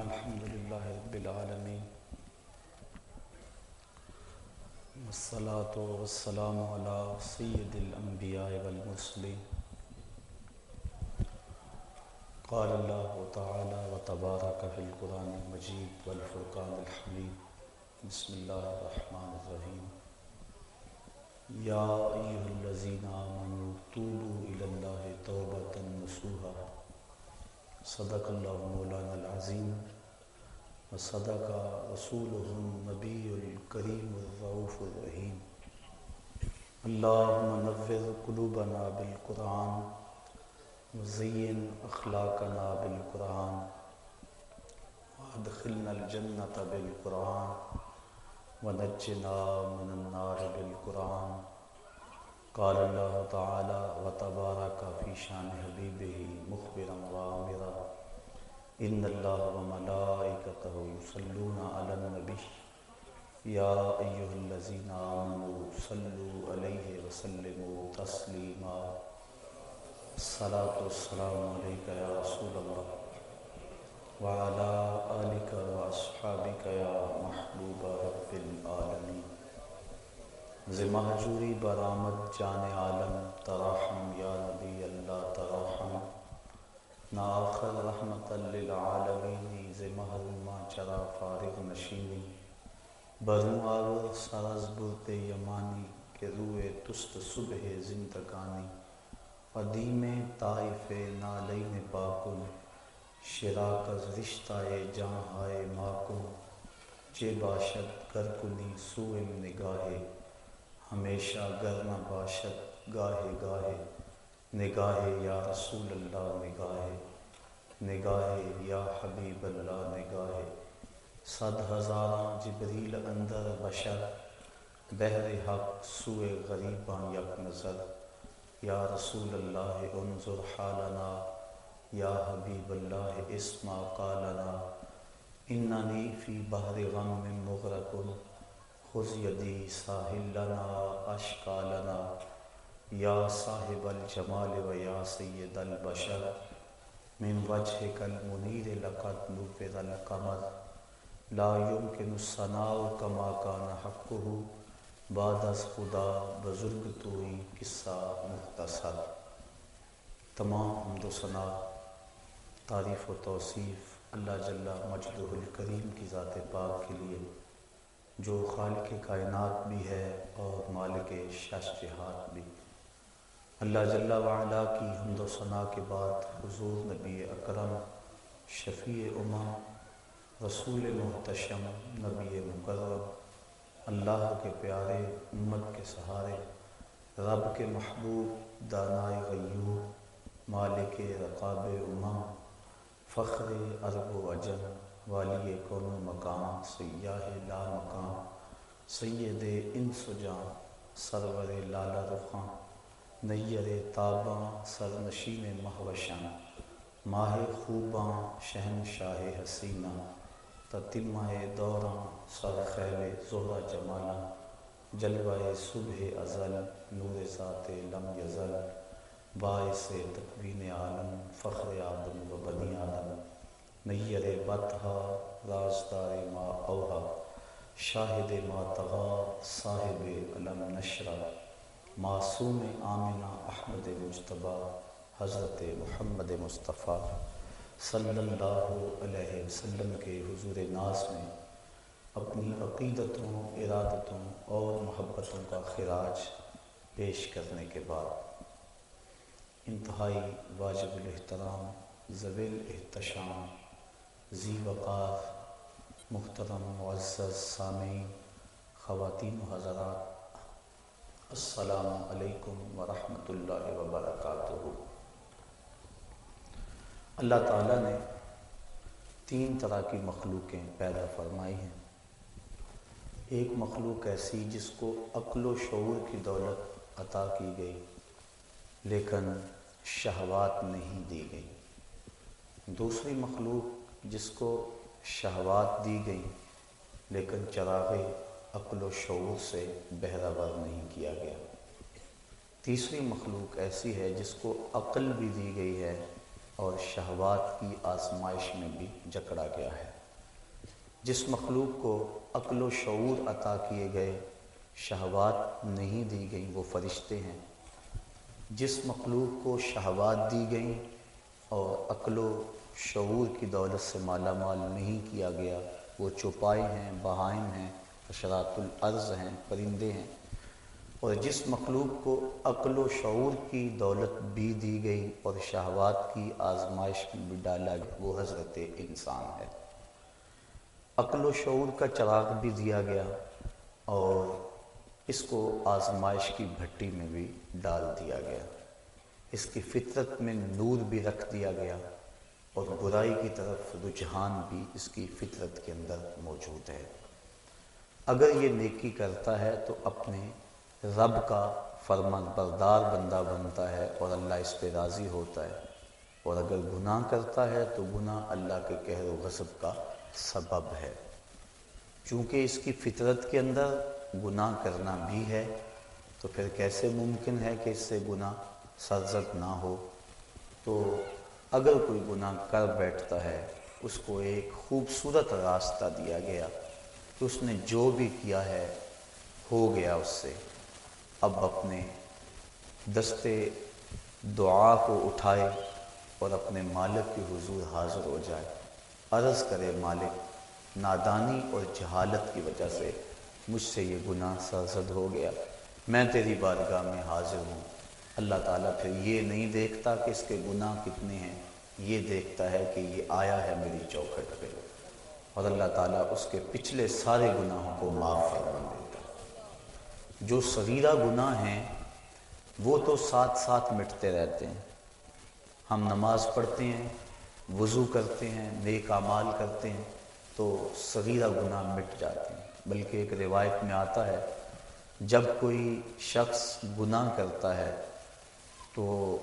الحمد للہ رب العالمین والصلاة والسلام على سید الانبیاء والمرسلین قال اللہ تعالی وتبارک فی القرآن المجید والفرقان الحمید بسم اللہ الرحمن الرحیم یا ایہا الذین آمنوا توبوا الاللہ توبتا نصوحا صدق اللہ مولانا العظیم و صدق رسول النبی الکریم الرعوف الرحیم. اللہم نور قلوبنا بالقرآن وزین اخلاقنا بالقرآن وادخلنا الجنة بالقرآن ونجنا من النار بالقرآن. قال اللہ تعالی و تبارک فی شان حبیبہ مخبرا و آمرا ان اللہ و ملائکتہ یصلون علی النبی. یا ایہا الذین آمنوا صلو علیہ وسلموا تسلیما. الصلاة والسلام علیکہ یا رسول اللہ. وعلا آلکہ و اصحابکہ یا محبوب رب العالمین زمہجوری برآمد جان عالم، تراحم یا نبی اللہ، تراحم۔ ناخر رحمت للعالمین زمہرما چرا فارغ نشینی۔ برو آور سرز برت یمانی کے روئے تست صبح زندگانی۔ قدیم طائف نالین پاکن شراکز رشتہ جہاں ہائے ماکن چے باشد کرکنی سوئم نگاہے۔ ہمیشہ گرنا باشد، گاہے گاہے، نگاہے یا رسول اللہ نگاہے نگاہے یا حبیب اللہ نگاہے۔ صد ہزاراں جبریل اندر بشر بہر حق سوئے غریباں یک نظر۔ یا رسول اللہ انظر حالنا، یا حبیب اللہ اسما قالنا۔ اننی فی بحر غم مغرقن۔ خذ یدی ساحل لنا اشکا لنا، یا صاحب الجمال و یا سید البشر، من وجہ کل منیر لقد نفذ القمر. لا يمكن الصناع کما کان حقه، بعد از خدا بزرگ توئی قصہ مختصر. تمام حمد و ثنا، تعریف و توصیف اللہ جل مجدہ الکریم کی ذات پاک کے لیے جو خالق کائنات بھی ہے اور مالک شش جہات بھی۔ اللہ جل وعلا کی حمد و ثناء کے بعد حضور نبی اکرم، شفیع امام رسول محتشم، نبی مقرب، اللہ کے پیارے امت کے سہارے، رب کے محبوب دانائے غیور، مالک رقاب امام فخر عرب و عجم۔ والی کون مقام، سیاہ لا مقام، سید ان سجاں سرور لالا رخاں، نیر تاباں، سرنشین مہوشاں، ماہ خوباں شہن شاہ حسینہ تتمہ دوراں سر خیل زہرہ جمالا جلوہ صبح ازل، نور ذات لم یزل، باعث تکوین عالم، فخر آدم و بنی آدم۔ نیر بطحا رازدار ما اوہا، شاہد ما تغا، صاحب علم نشرہ معصوم آمنہ احمد مجتبہ حضرت محمد مصطفیٰ۔ صلی اللہ علیہ وسلم کے حضور ناز میں اپنی عقیدتوں، ارادتوں اور محبتوں کا خراج پیش کرنے کے بعد انتہائی واجب الاحترام زویل احتشام ذی وقار محترم معزز سامعین، خواتین و حضرات، السلام علیکم ورحمۃ اللہ وبرکاتہ۔ اللہ تعالیٰ نے تین طرح کی مخلوقیں پیدا فرمائی ہیں۔ ایک مخلوق ایسی جس کو عقل و شعور کی دولت عطا کی گئی، لیکن شہوات نہیں دی گئی۔ دوسری مخلوق جس کو شہوات دی گئی، لیکن چراغ عقل و شعور سے بہراور نہیں کیا گیا۔ تیسری مخلوق ایسی ہے جس کو عقل بھی دی گئی ہے اور شہوات کی آزمائش میں بھی جکڑا گیا ہے۔ جس مخلوق کو عقل و شعور عطا کیے گئے، شہوات نہیں دی گئیں وہ فرشتے ہیں۔ جس مخلوق کو شہوات دی گئیں اور عقل و شعور کی دولت سے مالا مال نہیں کیا گیا۔ وہ چوپائے ہیں بہائم ہیں اشرات العرض ہیں، پرندے ہیں۔ اور جس مخلوق کو عقل و شعور کی دولت بھی دی گئی اور شہوات کی آزمائش میں بھی ڈالا گیا، وہ حضرت انسان ہے۔ عقل و شعور کا چراغ بھی دیا گیا اور اس کو آزمائش کی بھٹی میں بھی ڈال دیا گیا۔ اس کی فطرت میں نور بھی رکھ دیا گیا۔ اور برائی کی طرف رجحان بھی اس کی فطرت کے اندر موجود ہے۔ اگر یہ نیکی کرتا ہے تو اپنے رب کا فرمان بردار بندہ بنتا ہے اور اللہ اس پہ راضی ہوتا ہے۔ اور اگر گناہ کرتا ہے تو گناہ اللہ کے کہر و غصب کا سبب ہے۔ چونکہ اس کی فطرت کے اندر گناہ کرنا بھی ہے، تو پھر کیسے ممکن ہے کہ اس سے گناہ سرزد نہ ہو؟ تو اگر کوئی گناہ کر بیٹھتا ہے، اس کو ایک خوبصورت راستہ دیا گیا۔ کہ اس نے جو بھی کیا ہے، ہو گیا اس سے۔ اب اپنے دستے دعا کو اٹھائے اور اپنے مالک کی حضور حاضر ہو جائے۔ عرض کرے مالک، نادانی اور جہالت کی وجہ سے مجھ سے یہ گناہ سرزد ہو گیا۔ میں تیری بارگاہ میں حاضر ہوں۔ اللہ تعالیٰ پھر یہ نہیں دیکھتا کہ اس کے گناہ کتنے ہیں، یہ دیکھتا ہے کہ یہ آیا ہے میری چوکھٹ پہ۔ اور اللہ تعالیٰ اس کے پچھلے سارے گناہوں کو معاف فرما دیتا جو صغیرہ گناہ ہیں، وہ تو ساتھ ساتھ مٹتے رہتے ہیں۔ ہم نماز پڑھتے ہیں، وضو کرتے ہیں، نیک اعمال کرتے ہیں، تو صغیرہ گناہ مٹ جاتے ہیں۔ بلکہ ایک روایت میں آتا ہے، جب کوئی شخص گناہ کرتا ہے تو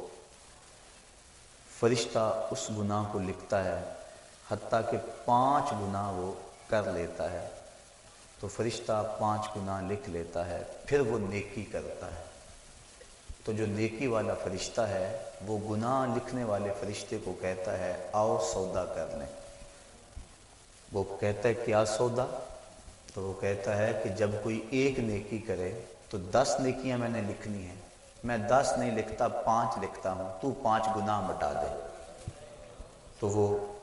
فرشتہ اس گناہ کو لکھتا ہے، حتیٰ کہ پانچ گناہ وہ کر لیتا ہے۔ تو فرشتہ پانچ گناہ لکھ لیتا ہے، پھر وہ نیکی کرتا ہے۔ تو جو نیکی والا فرشتہ ہے، وہ گناہ لکھنے والے فرشتے کو کہتا ہے، آؤ سودا کر لیں۔ وہ کہتا ہے کیا سودا؟ تو وہ کہتا ہے کہ جب کوئی ایک نیکی کرے تو دس نیکیاں میں نے لکھنی ہیں۔ میں دس نہیں لکھتا، پانچ لکھتا ہوں، تو پانچ گناہ مٹا دے۔ تو وہ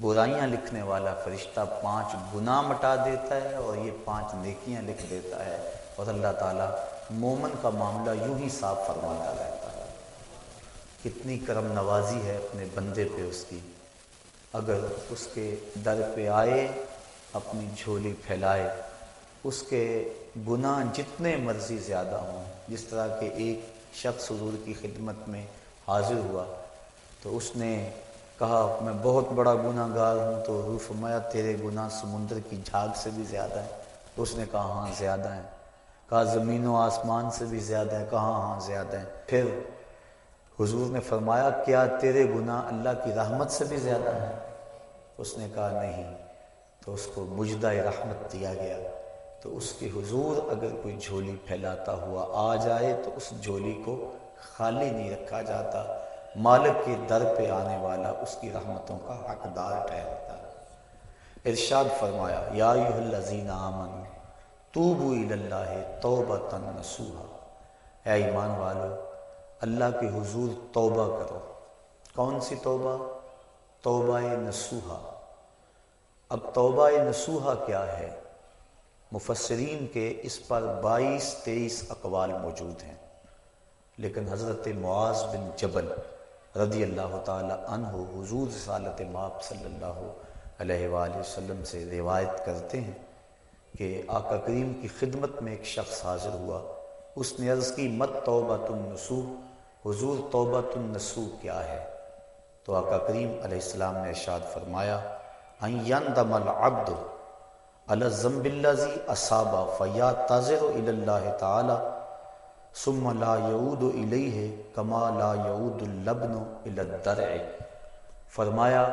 برائیاں لکھنے والا فرشتہ پانچ گناہ مٹا دیتا ہے اور یہ پانچ نیکیاں لکھ دیتا ہے۔ اور اللہ تعالیٰ مومن کا معاملہ یوں ہی صاف فرماتا رہتا ہے۔ کتنی کرم نوازی ہے اپنے بندے پہ اس کی۔ اگر اس کے در پہ آئے، اپنی جھولی پھیلائے، اس کے گناہ جتنے مرضی زیادہ ہوں، جس طرح کہ ایک شخص حضور کی خدمت میں حاضر ہوا۔ تو اس نے کہا، میں بہت بڑا گناہ گار ہوں، تو روف فرمایا، تیرے گناہ سمندر کی جھاگ سے بھی زیادہ ہے تو اس نے کہا ہاں زیادہ ہیں۔ کہا، زمین و آسمان سے بھی زیادہ ہے کہا ہاں،, ہاں زیادہ ہیں۔ پھر حضور نے فرمایا، کیا تیرے گناہ اللہ کی رحمت سے بھی زیادہ ہیں؟ اس نے کہا، نہیں۔ تو اس کو مجدہ رحمت دیا گیا۔ تو اس کے حضور اگر کوئی جھولی پھیلاتا ہوا آ جائے تو اس جھولی کو خالی نہیں رکھا جاتا، مالک کے در پہ آنے والا اس کی رحمتوں کا حقدار ٹھہرتا۔ ارشاد فرمایا، یا الذین آمن توبو اللہ توبہ نسوحا اے ایمان والو، اللہ کے حضور توبہ کرو۔ کون سی توبہ؟ توبہ نسوحا اب توبہ نسوحہ کیا ہے؟ مفسرین کے اس پر بائیس تیئیس اقوال موجود ہیں۔ لیکن حضرت معاذ بن جبل رضی اللہ تعالی عنہ حضور صالت ماپ صلی اللہ علیہ وآلہ وسلم سے روایت کرتے ہیں کہ آقا کریم کی خدمت میں ایک شخص حاضر ہوا۔ اس نے عرض کی، مت توبہ تم نسو، حضور توبہ تم نسو کیا ہے؟ تو آقا کریم علیہ السلام نے ارشاد فرمایا یندم العبد علی الذنب الذي اصاب فیا تذر الى اللہ تعالی ثم لا يعود الیہ کما لا يعود اللبن الدرع۔ فرمایا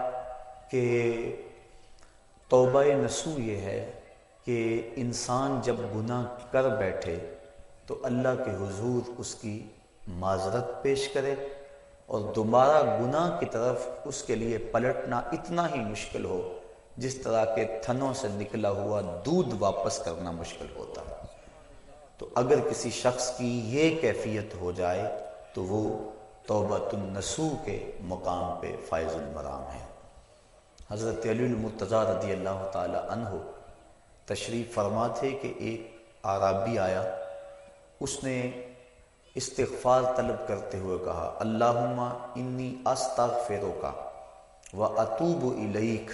کہ توبہ نسو یہ ہے کہ انسان جب گناہ کر بیٹھے تو اللہ کے حضور اس کی معذرت پیش کرے اور دوبارہ گناہ کی طرف اس کے لیے پلٹنا اتنا ہی مشکل ہو جس طرح کے تھنوں سے نکلا ہوا دودھ واپس کرنا مشکل ہوتا ہے۔ تو اگر کسی شخص کی یہ کیفیت ہو جائے، تو وہ توبۃ النسو کے مقام پہ فائز المرام ہے۔ حضرت علی المرتضی رضی اللہ تعالی عنہ تشریف فرما تھے کہ ایک عرابی آیا۔ اس نے استغفار طلب کرتے ہوئے کہا، اللہم انی استغفرو کا و اطوب الیک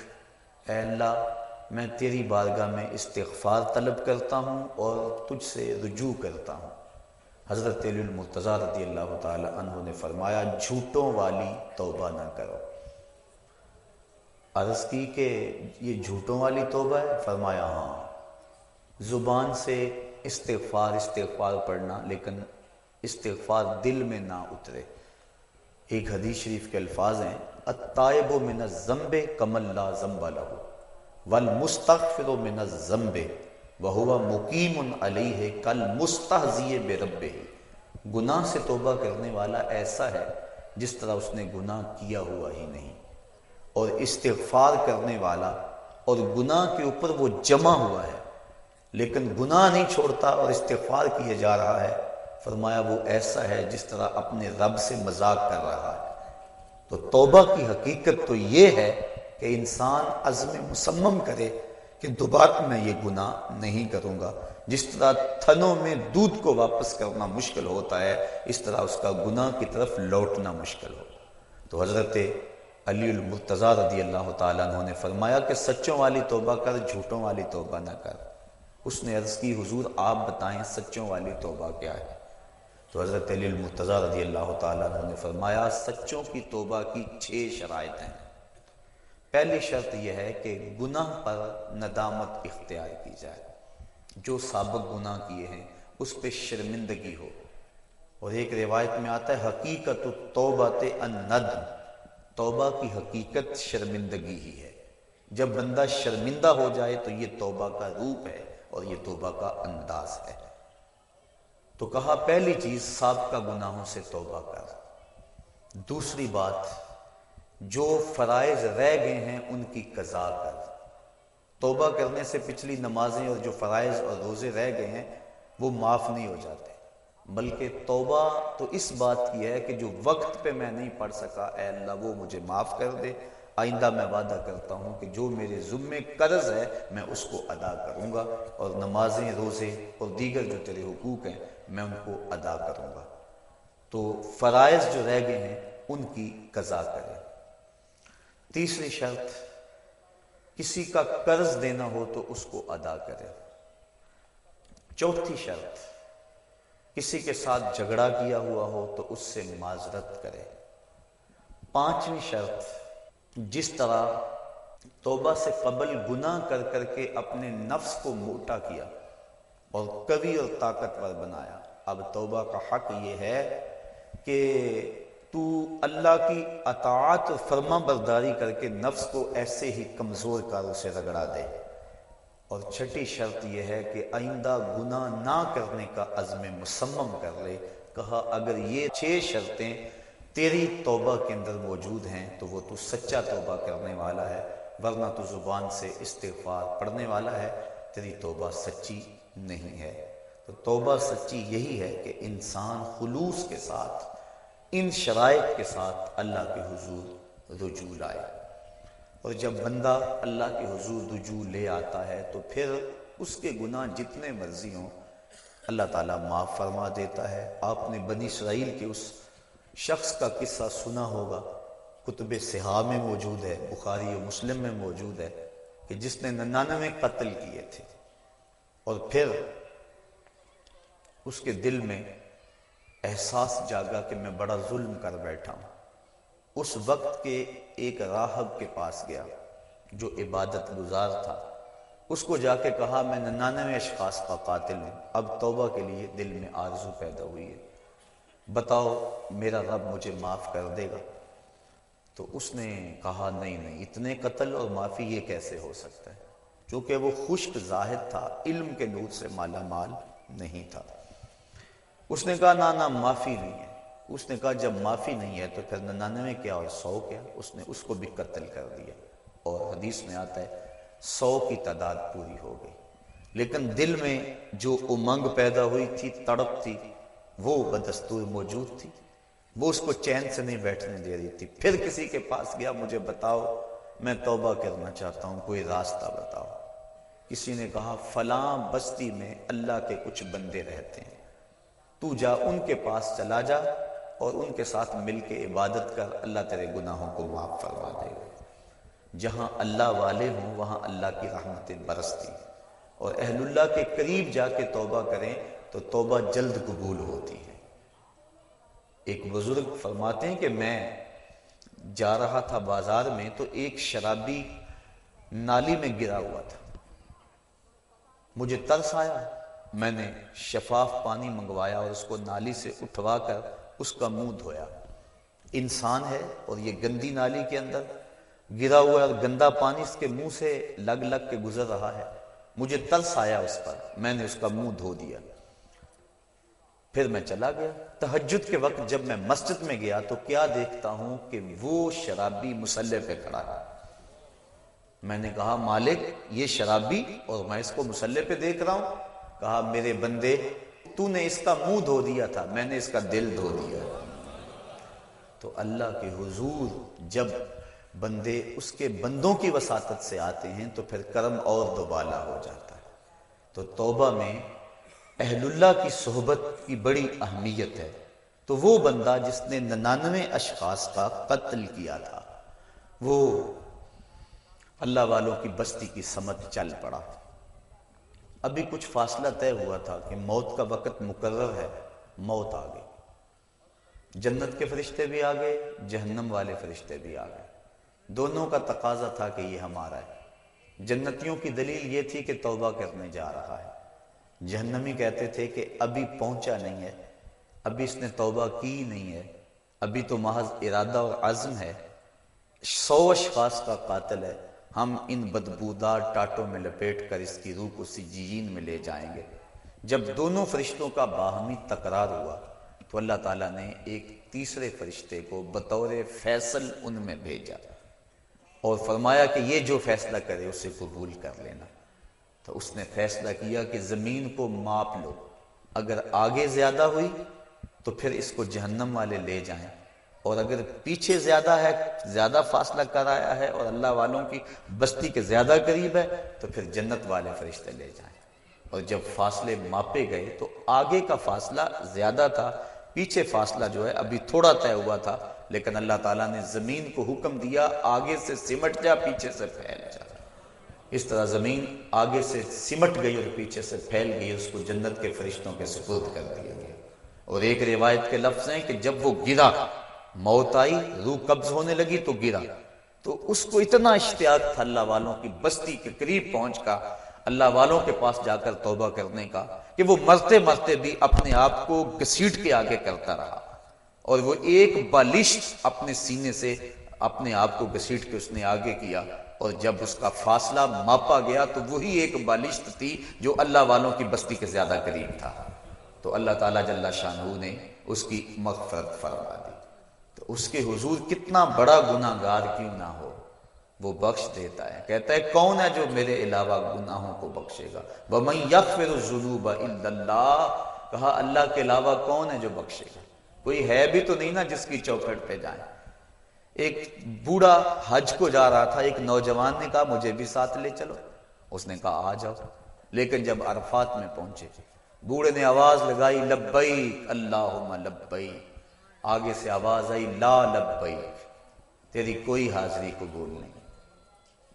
اے اللہ، میں تیری بارگاہ میں استغفار طلب کرتا ہوں اور تجھ سے رجوع کرتا ہوں۔ حضرت المرتضی رضی اللہ تعالی عنہ نے فرمایا، جھوٹوں والی توبہ نہ کرو۔ عرض کی کہ یہ جھوٹوں والی توبہ ہے؟ فرمایا ہاں۔ زبان سے استغفار استغفار پڑھنا، لیکن استغفار دل میں نہ اترے۔ ایک حدیث شریف کے الفاظ ہیں، الطائب من الزنب کم لا زنب لہو والمستغفر من الزنب وہو مقیم علیہ کل مستحزی بے رب گناہ سے توبہ کرنے والا ایسا ہے جس طرح اس نے گناہ کیا ہوا ہی نہیں۔ اور استغفار کرنے والا اور گناہ کے اوپر وہ جمع ہوا ہے۔ لیکن گناہ نہیں چھوڑتا اور استغفار کیے جا رہا ہے۔ فرمایا وہ ایسا ہے جس طرح اپنے رب سے مذاق کر رہا ہے۔ تو توبہ کی حقیقت تو یہ ہے کہ انسان عزم مسمم کرے کہ دوبارہ میں یہ گناہ نہیں کروں گا۔ جس طرح تھنوں میں دودھ کو واپس کرنا مشکل ہوتا ہے، اس طرح اس کا گناہ کی طرف لوٹنا مشکل ہو تو حضرت علی المرتضی رضی اللہ تعالیٰ عنہ نے فرمایا کہ سچوں والی توبہ کر، جھوٹوں والی توبہ نہ کر۔ اس نے عرض کی، حضور آپ بتائیں سچوں والی توبہ کیا ہے؟ تو حضرت علی المرتضی رضی اللہ تعالیٰ عنہ نے فرمایا، سچوں کی توبہ کی چھ شرائط ہیں۔ پہلی شرط یہ ہے کہ گناہ پر ندامت اختیار کی جائے۔ جو سابق گناہ کیے ہیں، اس پہ شرمندگی ہو۔ اور ایک روایت میں آتا ہے، حقیقت توبت الندم۔ توبہ کی حقیقت شرمندگی ہی ہے۔ جب بندہ شرمندہ ہو جائے تو یہ توبہ کا روپ ہے اور یہ توبہ کا انداز ہے۔ تو کہا، پہلی چیز سابقہ گناہوں سے توبہ کر۔ دوسری بات، جو فرائض رہ گئے ہیں ان کی قضا کر۔ توبہ کرنے سے پچھلی نمازیں اور جو فرائض اور روزے رہ گئے ہیں، وہ معاف نہیں ہو جاتے۔ بلکہ توبہ تو اس بات کی ہے کہ جو وقت پہ میں نہیں پڑھ سکا، اے اللہ، وہ مجھے معاف کر دے۔ آئندہ میں وعدہ کرتا ہوں کہ جو میرے ذمے قرض ہے، میں اس کو ادا کروں گا۔ اور نمازیں، روزے اور دیگر جو تیرے حقوق ہیں میں ان کو ادا کروں گا۔ تو فرائض جو رہ گئے ہیں، ان کی قضا کرے تیسری شرط، کسی کا قرض دینا ہو تو اس کو ادا کرے چوتھی شرط، کسی کے ساتھ جھگڑا کیا ہوا ہو تو اس سے معذرت کرے پانچویں شرط، جس طرح توبہ سے قبل گناہ کر کر کے اپنے نفس کو موٹا کیا۔ اور کبھی اور طاقتور بنایا۔ اب توبہ کا حق یہ ہے کہ تو اللہ کی اطاعت فرما برداری کر کے نفس کو ایسے ہی کمزور کر اسے رگڑا دے۔ اور چھٹی شرط یہ ہے کہ آئندہ گناہ نہ کرنے کا عزم مسمم کر لے۔ کہا، اگر یہ چھ شرطیں تیری توبہ کے اندر موجود ہیں تو وہ تو سچا توبہ کرنے والا ہے، ورنہ تو زبان سے استغفار پڑھنے والا ہے۔ تیری توبہ سچی نہیں ہے۔ تو توبہ سچی یہی ہے کہ انسان خلوص کے ساتھ، ان شرائط کے ساتھ اللہ کے حضور رجوع لائے۔ اور جب بندہ اللہ کے حضور رجوع لے آتا ہے، تو پھر اس کے گناہ جتنے مرضی ہوں، اللہ تعالیٰ معاف فرما دیتا ہے۔ آپ نے بنی اسرائیل کے اس شخص کا قصہ سنا ہوگا۔ کتب سہا میں موجود ہے، بخاری و مسلم میں موجود ہے کہ جس نے ننانوے قتل کیے تھے۔ اور پھر اس کے دل میں احساس جاگا کہ میں بڑا ظلم کر بیٹھا ہوں۔ اس وقت کے ایک راہب کے پاس گیا جو عبادت گزار تھا۔ اس کو جا کے کہا، میں ننانوے اشخاص کا قاتل ہوں۔ اب توبہ کے لیے دل میں آرزو پیدا ہوئی ہے۔ بتاؤ، میرا رب مجھے معاف کر دے گا؟ تو اس نے کہا، نہیں نہیں، اتنے قتل اور معافی یہ کیسے ہو سکتا ہے؟ چونکہ وہ خشک ظاہر تھا، علم کے نور سے مالا مال نہیں تھا۔ اس نے کہا نہ نہ معافی نہیں ہے۔ اس نے کہا، جب معافی نہیں ہے تو پھر ننانوے کیا اور سو کیا؟ اس نے اس کو بھی قتل کر دیا۔ اور حدیث میں آتا ہے، سو کی تعداد پوری ہو گئی۔ لیکن دل میں جو امنگ پیدا ہوئی تھی، تڑپ تھی، وہ بدستور موجود تھی۔ وہ اس کو چین سے نہیں بیٹھنے دے رہی تھی۔ پھر کسی کے پاس گیا، مجھے بتاؤ میں توبہ کرنا چاہتا ہوں، کوئی راستہ بتاؤ۔ کسی نے کہا، فلاں بستی میں اللہ کے کچھ بندے رہتے ہیں۔ تو جا ان کے پاس چلا جا اور ان کے ساتھ مل کے عبادت کر، اللہ تیرے گناہوں کو معاف فرما دے۔ گا جہاں اللہ والے ہوں، وہاں اللہ کی رحمتیں برستی۔ اور اہل اللہ کے قریب جا کے توبہ کریں تو توبہ جلد قبول ہوتی ہے۔ ایک بزرگ فرماتے ہیں کہ میں جا رہا تھا بازار میں تو ایک شرابی نالی میں گرا ہوا تھا۔ مجھے ترس آیا۔ میں نے شفاف پانی منگوایا اور اس کو نالی سے اٹھوا کر اس کا منہ دھویا۔ انسان ہے اور یہ گندی نالی کے اندر گرا ہوا اور گندا پانی اس کے منہ سے لگ لگ کے گزر رہا ہے۔ مجھے ترس آیا اس پر۔ میں نے اس کا منہ دھو دیا۔ پھر میں چلا گیا۔ تحجد کے وقت جب میں مسجد میں گیا تو کیا دیکھتا ہوں کہ وہ شرابی مسلح پہ کھڑا ہے۔ میں نے کہا، مالک، یہ شرابی اور میں اس کو مسلح پہ دیکھ رہا ہوں۔ کہا، میرے بندے، تو نے اس کا منہ دھو دیا تھا، میں نے اس کا دل دھو دیا۔ تو اللہ کے حضور، جب بندے اس کے بندوں کی وساطت سے آتے ہیں تو پھر کرم اور دوبالا ہو جاتا ہے۔ تو توبہ میں اہل اللہ کی صحبت کی بڑی اہمیت ہے۔ تو وہ بندہ جس نے ننانوے اشخاص کا قتل کیا تھا، وہ اللہ والوں کی بستی کی سمت چل پڑا۔ ابھی کچھ فاصلہ طے ہوا تھا کہ موت کا وقت مقرر ہے، موت آ گئی۔ جنت کے فرشتے بھی آ گئے، جہنم والے فرشتے بھی آ گئے۔ دونوں کا تقاضا تھا کہ یہ ہمارا ہے۔ جنتیوں کی دلیل یہ تھی کہ توبہ کرنے جا رہا ہے۔ جہنمی کہتے تھے کہ ابھی پہنچا نہیں ہے، ابھی اس نے توبہ کی نہیں ہے، ابھی تو محض ارادہ اور عزم ہے۔ سو اشخاص کا قاتل ہے۔ ہم ان بدبودار ٹاٹوں میں لپیٹ کر اس کی روح کو سجین میں لے جائیں گے۔ جب دونوں فرشتوں کا باہمی تکرار ہوا تو اللہ تعالیٰ نے ایک تیسرے فرشتے کو بطور فیصل ان میں بھیجا اور فرمایا کہ یہ جو فیصلہ کرے اسے قبول کر لینا۔ تو اس نے فیصلہ کیا کہ زمین کو ماپ لو۔ اگر آگے زیادہ ہوئی تو پھر اس کو جہنم والے لے جائیں۔ اور اگر پیچھے زیادہ ہے، زیادہ فاصلہ کرایا ہے اور اللہ والوں کی بستی کے زیادہ قریب ہے تو پھر جنت والے فرشتے لے جائیں۔ اور جب فاصلے ماپے گئے تو آگے کا فاصلہ زیادہ تھا، پیچھے فاصلہ جو ہے ابھی تھوڑا طے ہوا تھا، لیکن اللہ تعالیٰ نے زمین کو حکم دیا، آگے سے سمٹ جا، پیچھے سے پھیل جا۔ اس طرح زمین آگے سے سمٹ گئی اور پیچھے سے پھیل گئی، اس کو جنت کے فرشتوں کے سپرد کر دیا گیا۔ اور ایک روایت کے لفظ ہیں کہ جب وہ گرا، موت آئی، روح قبض ہونے لگی تو گرا۔ تو اس کو اتنا اشتیاق تھا اللہ والوں کی بستی کے قریب پہنچ کا، اللہ والوں کے پاس جا کر توبہ کرنے کا، کہ وہ مرتے مرتے بھی اپنے آپ کو گسیٹ کے آگے کرتا رہا۔ اور وہ ایک بالش اپنے سینے سے اپنے آپ کو گسیٹ کے اس نے آگے کیا۔ اور جب اس کا فاصلہ ماپا گیا تو وہی ایک بالشت تھی جو اللہ والوں کی بستی کے زیادہ قریب تھا۔ تو اللہ تعالیٰ جل شاہ نے اس کی مغفرت فرما دی۔ اس کے حضور کتنا بڑا گناہ گار کیوں نہ ہو۔ وہ بخش دیتا ہے، کہتا ہے، کون ہے جو میرے علاوہ گناہوں کو بخشے گا؟ وَمَن يَغْفِرُ الظُّنُوبَ إِلَّا اللَّهِ، کہا، اللہ کے علاوہ کون ہے جو بخشے گا؟ کوئی ہے بھی تو نہیں نا جس کی چوکھٹ پہ جائیں۔ ایک بوڑھا حج کو جا رہا تھا، ایک نوجوان نے کہا، مجھے بھی ساتھ لے چلو۔ اس نے کہا، آ جاؤ۔ لیکن جب عرفات میں پہنچے، بوڑھے نے آواز لگائی، لبیک، اللہم لبیک۔ آگے سے آواز آئی، لا لبیک۔ تیری کوئی حاضری قبول نہیں۔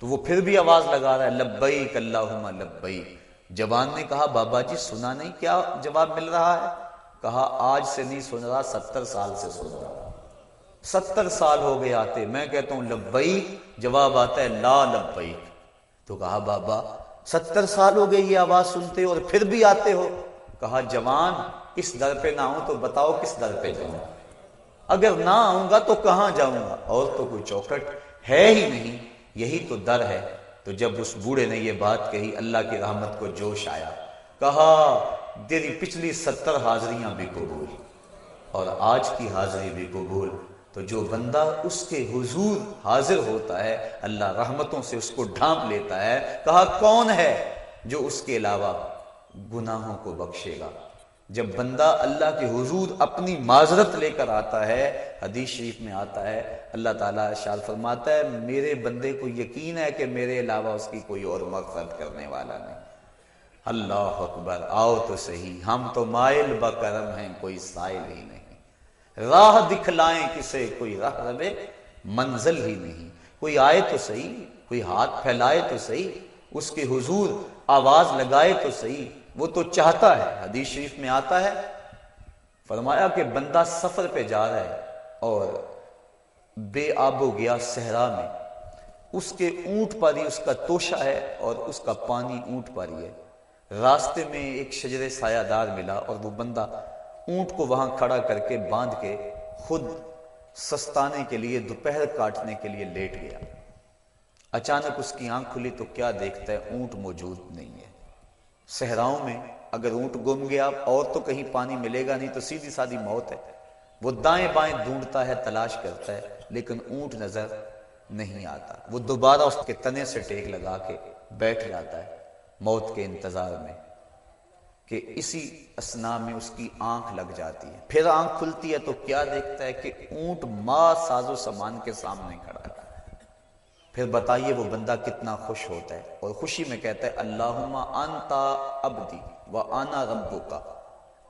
تو وہ پھر بھی آواز لگا رہا ہے، لبیک، اللہم لبیک۔ جوان نے کہا، بابا جی سنا نہیں کیا جواب مل رہا ہے؟ کہا، آج سے نہیں سن رہا، ستر سال سے سن رہا ستر سال ہو گئے آتے۔ میں کہتا ہوں، لبیک، جواب آتا ہے، لا لبیک۔ تو کہا، بابا، ستر سال ہو گئے یہ آواز سنتے اور پھر بھی آتے ہو۔ کہا، جوان، اس در پہ نہ ہوں تو بتاؤ کس در پہ جاؤں۔ اگر نہ آؤں گا تو کہاں جاؤں گا؟ اور تو کوئی چوکٹ ہے ہی نہیں، یہی تو در ہے۔ تو جب اس بوڑھے نے یہ بات کہی، اللہ کی رحمت کو جوش آیا۔ کہا، تیری پچھلی ستر حاضریاں بھی قبول۔ اور آج کی حاضری بھی قبول۔ تو جو بندہ اس کے حضور حاضر ہوتا ہے، اللہ رحمتوں سے اس کو ڈھانپ لیتا ہے، کہا کون ہے جو اس کے علاوہ گناہوں کو بخشے گا؟ جب بندہ اللہ کے حضور اپنی معذرت لے کر آتا ہے، حدیث شریف میں آتا ہے، اللہ تعالیٰ شاد فرماتا ہے، میرے بندے کو یقین ہے کہ میرے علاوہ اس کی کوئی اور مغفرت کرنے والا نہیں۔ اللہ اکبر، آؤ تو صحیح، ہم تو مائل بکرم ہیں، کوئی سائل ہی نہیں۔ راہ دکھلائیں کسے، کوئی راہ ربے منزل ہی نہیں۔ کوئی آئے تو صحیح، کوئی ہاتھ پھیلائے تو صحیح، اس کے حضور آواز لگائے تو صحیح۔ وہ تو چاہتا ہے، حدیث شریف میں آتا ہے، فرمایا کہ بندہ سفر پہ جا رہا ہے اور بے آب و گیا صحرا میں۔ اس کے اونٹ پر ہی اس کا توشا ہے اور اس کا پانی اونٹ پر ہی ہے۔ راستے میں ایک شجر سایہ دار ملا اور وہ بندہ اونٹ کو وہاں کھڑا کر کے باندھ کے خود سستانے کے لیے، دوپہر کاٹنے کے لیے لیٹ گیا۔ اچانک اس کی آنکھ کھلی تو کیا دیکھتا ہے؟ اونٹ موجود نہیں ہے۔ صحراؤں میں اگر اونٹ گم گیا، اور تو کہیں پانی ملے گا نہیں تو سیدھی سادھی موت ہے۔ وہ دائیں بائیں ڈھونڈتا ہے، تلاش کرتا ہے، لیکن اونٹ نظر نہیں آتا۔ وہ دوبارہ اس کے تنے سے ٹیک لگا کے بیٹھ جاتا ہے، موت کے انتظار میں۔ کہ اسی اسنا میں اس کی آنکھ لگ جاتی ہے۔ پھر آنکھ کھلتی ہے تو کیا دیکھتا ہے کہ اونٹ ماں ساز و سامان کے سامنے کھڑا ہے۔ پھر بتائیے وہ بندہ کتنا خوش ہوتا ہے اور خوشی میں کہتا ہے اللہ انتا ابدی و آنا ربو کا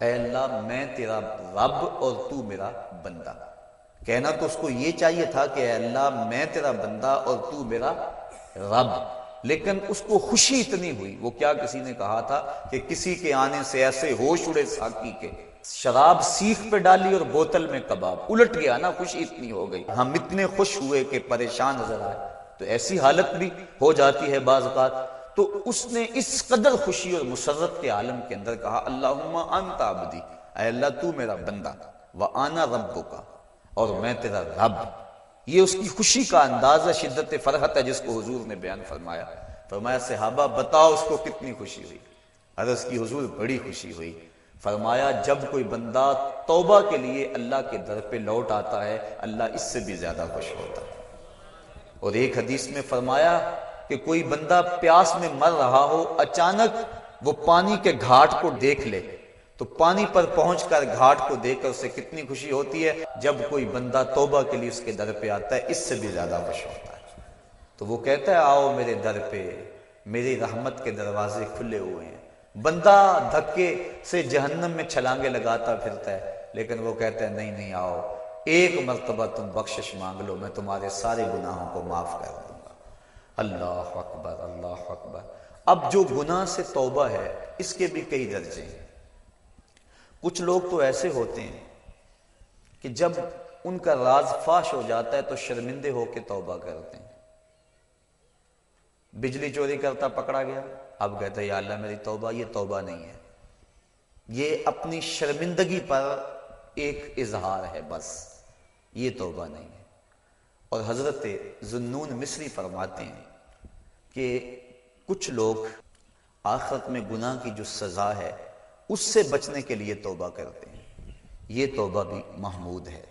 اے اللہ، میں تیرا رب اور تو میرا بندہ۔ کہنا تو اس کو یہ چاہیے تھا کہ اے اللہ، میں تیرا بندہ اور تو میرا رب۔ لیکن اس کو خوشی اتنی ہوئی، وہ کیا کسی نے کہا تھا کہ کسی کے آنے سے ایسے ہوش اڑے ساکی کے شراب سیخ پہ ڈالی اور بوتل میں کباب الٹ گیا نا خوشی اتنی ہو گئی۔ ہم اتنے خوش ہوئے کہ پریشان نظر آئے۔ تو ایسی حالت بھی ہو جاتی ہے بعض اوقات۔ تو اس نے اس قدر خوشی اور مسرت کے عالم کے اندر کہا اللہ انت عبدی، اے اللہ تو میرا بندہ، و آنا رب کا اور میں تیرا رب یہ اس کی خوشی کا اندازہ شدت فرحت ہے جس کو حضور نے بیان فرمایا۔ فرمایا، صحابہ، بتاؤ اس کو کتنی خوشی ہوئی۔ عرض کی حضور بڑی خوشی ہوئی۔ فرمایا، جب کوئی بندہ توبہ کے لیے اللہ کے در پہ لوٹ آتا ہے، اللہ اس سے بھی زیادہ خوش ہوتا ہے۔ اور ایک حدیث میں فرمایا کہ کوئی بندہ پیاس میں مر رہا ہو، اچانک وہ پانی کے گھاٹ کو دیکھ لے۔ تو پانی پر پہنچ کر گھاٹ کو دیکھ کر اسے کتنی خوشی ہوتی ہے جب کوئی بندہ توبہ کے لیے اس کے در پہ آتا ہے، اس سے بھی زیادہ خوش ہوتا ہے۔ تو وہ کہتا ہے، آؤ میرے در پہ، میری رحمت کے دروازے کھلے ہوئے ہیں۔ بندہ دھکے سے جہنم میں چھلانگے لگاتا پھرتا ہے، لیکن وہ کہتا ہے، نہیں نہیں، آؤ۔ ایک مرتبہ تم بخشش مانگ لو، میں تمہارے سارے گناہوں کو معاف کر دوں گا۔ اللہ اکبر اللہ اکبر۔ اب جو گناہ سے توبہ ہے، اس کے بھی کئی درجے ہیں۔ کچھ لوگ تو ایسے ہوتے ہیں کہ جب ان کا راز فاش ہو جاتا ہے تو شرمندے ہو کے توبہ کرتے ہیں۔ بجلی چوری کرتا پکڑا گیا۔ اب کہتے یا اللہ، میری توبہ، یہ توبہ نہیں ہے۔ یہ اپنی شرمندگی پر ایک اظہار ہے بس۔ یہ توبہ نہیں ہے۔ اور حضرت زنون مصری فرماتے ہیں کہ کچھ لوگ آخرت میں گناہ کی جو سزا ہے اس سے بچنے کے لیے توبہ کرتے ہیں۔ یہ توبہ بھی محمود ہے۔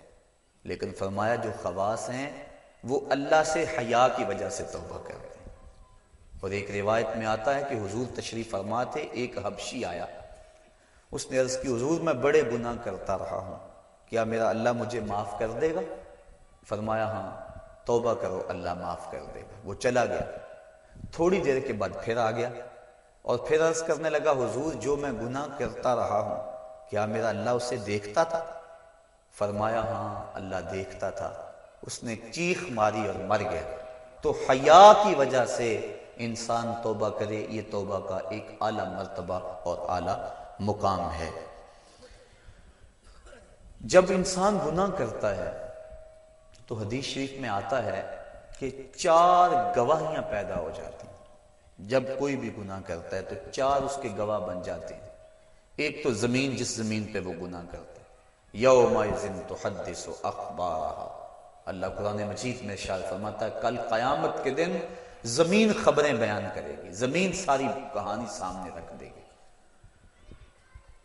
لیکن فرمایا جو خواص ہیں، وہ اللہ سے حیا کی وجہ سے توبہ کرتے ہیں۔ اور ایک روایت میں آتا ہے کہ حضور تشریف فرما تھے ایک حبشی آیا۔ اس نے عرض کی، حضور، میں بڑے گناہ کرتا رہا ہوں۔ کیا میرا اللہ مجھے معاف کر دے گا؟ فرمایا ہاں توبہ کرو، اللہ معاف کر دے گا۔ وہ چلا گیا۔ تھوڑی دیر کے بعد پھر آ گیا۔ اور پھر عرض کرنے لگا، حضور، جو میں گناہ کرتا رہا ہوں، کیا میرا اللہ اسے دیکھتا تھا؟ فرمایا ہاں اللہ دیکھتا تھا۔ اس نے چیخ ماری اور مر گیا۔ تو حیا کی وجہ سے انسان توبہ کرے، یہ توبہ کا ایک اعلیٰ مرتبہ اور اعلیٰ مقام ہے۔ جب انسان گناہ کرتا ہے، تو حدیث شریف میں آتا ہے کہ چار گواہیاں پیدا ہو جاتی۔ ہیں جب کوئی بھی گناہ کرتا ہے تو چار اس کے گواہ بن جاتے ہیں۔ ایک تو زمین، جس زمین پہ وہ گناہ کرتا ہے۔ یوم تو حدث و اخبار اللہ قرآن مجید میں شاید فرماتا ہے، کل قیامت کے دن زمین خبریں بیان کرے گی، زمین ساری کہانی سامنے رکھ دے گی۔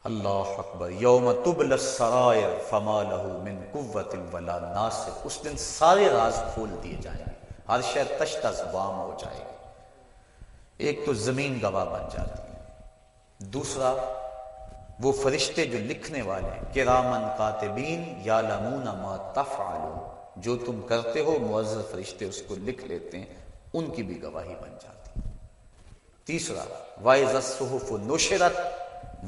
اللہ اکبر۔ یوم تبل السرائر فما له من قوت ولا ناصر۔ اس دن سارے راز کھول دیے جائیں گے۔ ہر شے تشت ازبام ہو جائے گی ایک تو زمین گواہ بن جاتی ہے۔ دوسرا، وہ فرشتے جو لکھنے والے ہیں کرامن کاتبین یا لمون ما تفعلون۔ جو تم کرتے ہو، معزز فرشتے اس کو لکھ لیتے ہیں، ان کی بھی گواہی بن جاتی تیسرا وائز الصحف نشرت،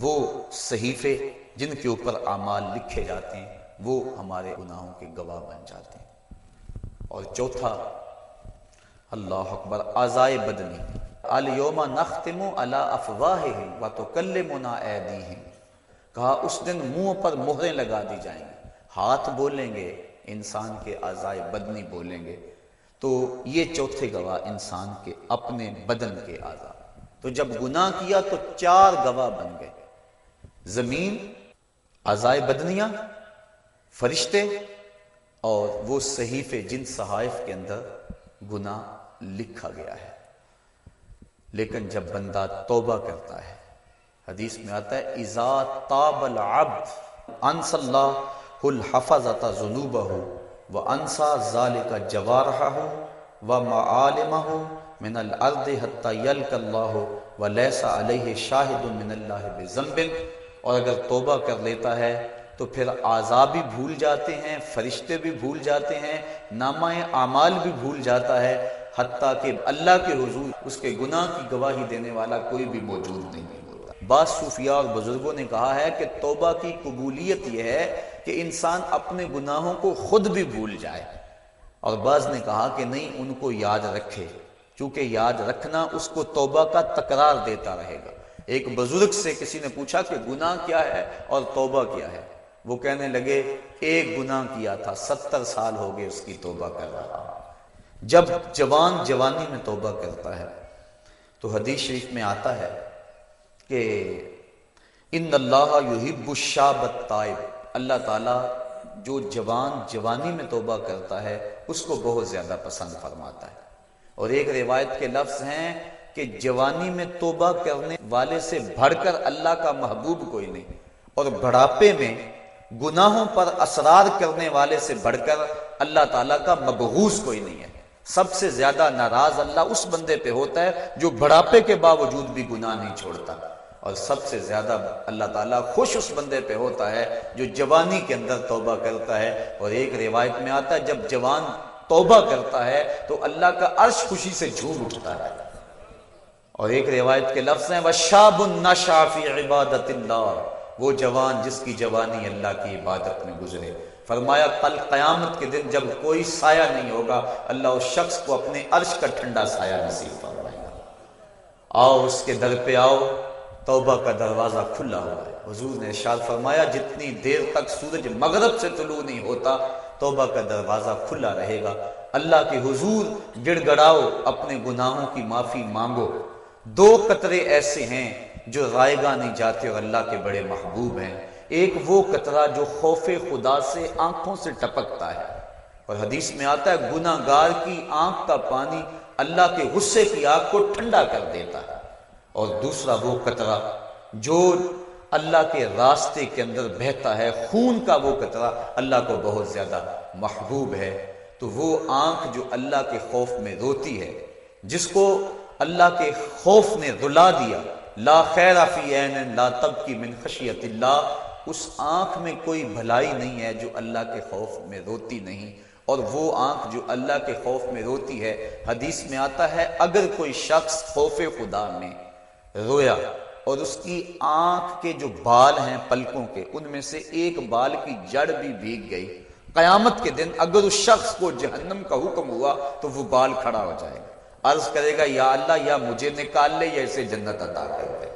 وہ صحیفے جن کے اوپر اعمال لکھے جاتے ہیں، وہ ہمارے گناہوں کے گواہ بن جاتے ہیں۔ اور چوتھا، اللہ اکبر آزائے بدنی۔ الیوم نختم علی افواہہم وتکلمنا ایدیہم کہا، اس دن منہ پر مہریں لگا دی جائیں گے ہاتھ بولیں گے، انسان کے آزائے بدنی بولیں گے۔ تو یہ چوتھے گواہ انسان کے اپنے بدن کے آزاد تو جب گناہ کیا تو چار گواہ بن گئے۔ زمین ازائے بدنیاں، فرشتے اور وہ صحیفے جن صحائف کے اندر گناہ لکھا گیا ہے۔ لیکن جب بندہ توبہ کرتا ہے، حدیث میں آتا ہے ازا تاب العبد انس اللہ الحفظت ذنوبہ و انسا ذالک جوارحہ و معالمہ من الارض حتی یلک اللہ و لیسا علیہ شاہد من اللہ بزنبن اور اگر توبہ کر لیتا ہے تو پھر عذاب بھی بھول جاتے ہیں، فرشتے بھی بھول جاتے ہیں نامہ اعمال بھی بھول جاتا ہے حتیٰ کہ اللہ کے حضور اس کے گناہ کی گواہی دینے والا کوئی بھی موجود نہیں ہوتا۔ بعض صوفیاء اور بزرگوں نے کہا ہے کہ توبہ کی قبولیت یہ ہے کہ انسان اپنے گناہوں کو خود بھی بھول جائے۔ اور بعض نے کہا کہ نہیں، ان کو یاد رکھے۔ چونکہ یاد رکھنا اس کو توبہ کا تکرار دیتا رہے گا۔ ایک بزرگ سے کسی نے پوچھا کہ گناہ کیا ہے اور توبہ کیا ہے؟ وہ کہنے لگے، ایک گناہ کیا تھا، ستر سال ہو گئے اس کی توبہ کر رہا جب جوان جوانی میں توبہ کرتا ہے، تو حدیث شریف میں آتا ہے کہ ان اللہ یحب الشاب الطائب، اللہ تعالی جو جوان جوانی میں توبہ کرتا ہے، اس کو بہت زیادہ پسند فرماتا ہے۔ اور ایک روایت کے لفظ ہیں کہ جوانی میں توبہ کرنے والے سے بڑھ کر اللہ کا محبوب کوئی نہیں، اور بڑھاپے میں گناہوں پر اسرار کرنے والے سے بڑھ کر اللہ تعالیٰ کا مبغوث کوئی نہیں ہے۔ سب سے زیادہ ناراض اللہ اس بندے پہ ہوتا ہے جو بڑھاپے کے باوجود بھی گناہ نہیں چھوڑتا اور سب سے زیادہ اللہ تعالیٰ خوش اس بندے پہ ہوتا ہے جو جوانی کے اندر توبہ کرتا ہے اور ایک روایت میں آتا ہے، جب جوان توبہ کرتا ہے تو اللہ کا عرش خوشی سے جھوم اٹھتا ہے۔ اور ایک روایت کے لفظ ہیں، وشاب النشافی عبادت اللہ وہ جوان جس کی جوانی اللہ کی عبادت میں گزرے۔ فرمایا کل قیامت کے دن جب کوئی سایہ نہیں ہوگا، اللہ اس شخص کو اپنے عرش کا ٹھنڈا سایہ نصیب فرمائے گا۔ آؤ اس کے در پہ آؤ، توبہ کا دروازہ کھلا ہوا ہے۔ حضور نے ارشاد فرمایا، جتنی دیر تک سورج مغرب سے طلوع نہیں ہوتا، توبہ کا دروازہ کھلا رہے گا۔ اللہ کے حضور، گڑ گڑاؤ، اپنے گناہوں کی معافی مانگو۔ دو قطرے ایسے ہیں جو رائے گا نہیں جاتے اور اللہ کے بڑے محبوب ہیں۔ ایک وہ قطرہ جو خوف خدا سے آنکھوں سے ٹپکتا ہے۔ اور حدیث میں آتا ہے گناہ گار کی آنکھ کا پانی اللہ کے غصے کی آنکھ کو ٹھنڈا کر دیتا ہے۔ اور دوسرا وہ قطرہ جو اللہ کے راستے کے اندر بہتا ہے، خون کا وہ قطرہ اللہ کو بہت زیادہ محبوب ہے۔ تو وہ آنکھ جو اللہ کے خوف میں روتی ہے، جس کو اللہ کے خوف نے رلا دیا۔ لا خیر فی عین، لا تب کی من خشیت اللہ۔ اس آنکھ میں کوئی بھلائی نہیں ہے جو اللہ کے خوف میں روتی نہیں، اور وہ آنکھ جو اللہ کے خوف میں روتی ہے، حدیث میں آتا ہے، اگر کوئی شخص خوف خدا میں رویا اور اس کی آنکھ کے جو بال ہیں پلکوں کے، ان میں سے ایک بال کی جڑ بھی بھیگ گئی۔ قیامت کے دن اگر اس شخص کو جہنم کا حکم ہوا تو وہ بال کھڑا ہو جائے گا۔ عرض کرے گا، یا اللہ، یا مجھے نکال لے یا اسے جنت عطا کر دے۔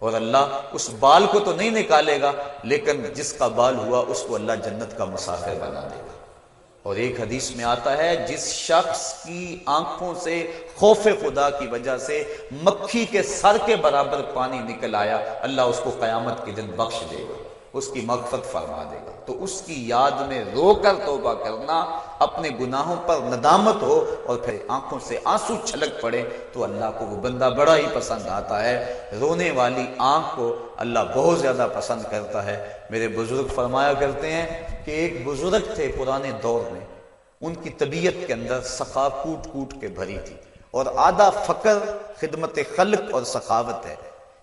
اور اللہ اس بال کو تو نہیں نکالے گا، لیکن جس کا بال ہوا اس کو اللہ جنت کا مسافر بنا دے گا۔ اور ایک حدیث میں آتا ہے، جس شخص کی آنکھوں سے خوف خدا کی وجہ سے مکھی کے سر کے برابر پانی نکل آیا، اللہ اس کو قیامت کے دن بخش دے گا۔ اس کی مغفت فرما دے گا۔ تو اس کی یاد میں رو کر توبہ کرنا اپنے گناہوں پر ندامت ہو اور پھر آنکھوں سے آنسو چھلک پڑے تو اللہ کو وہ بندہ بڑا ہی پسند آتا ہے۔ رونے والی آنکھ کو اللہ بہت زیادہ پسند کرتا ہے۔ میرے بزرگ فرمایا کرتے ہیں کہ ایک بزرگ تھے پرانے دور میں۔ ان کی طبیعت کے اندر سخا کوٹ کوٹ کے بھری تھی اور آدھا فقر، خدمت خلق اور سخاوت ہے۔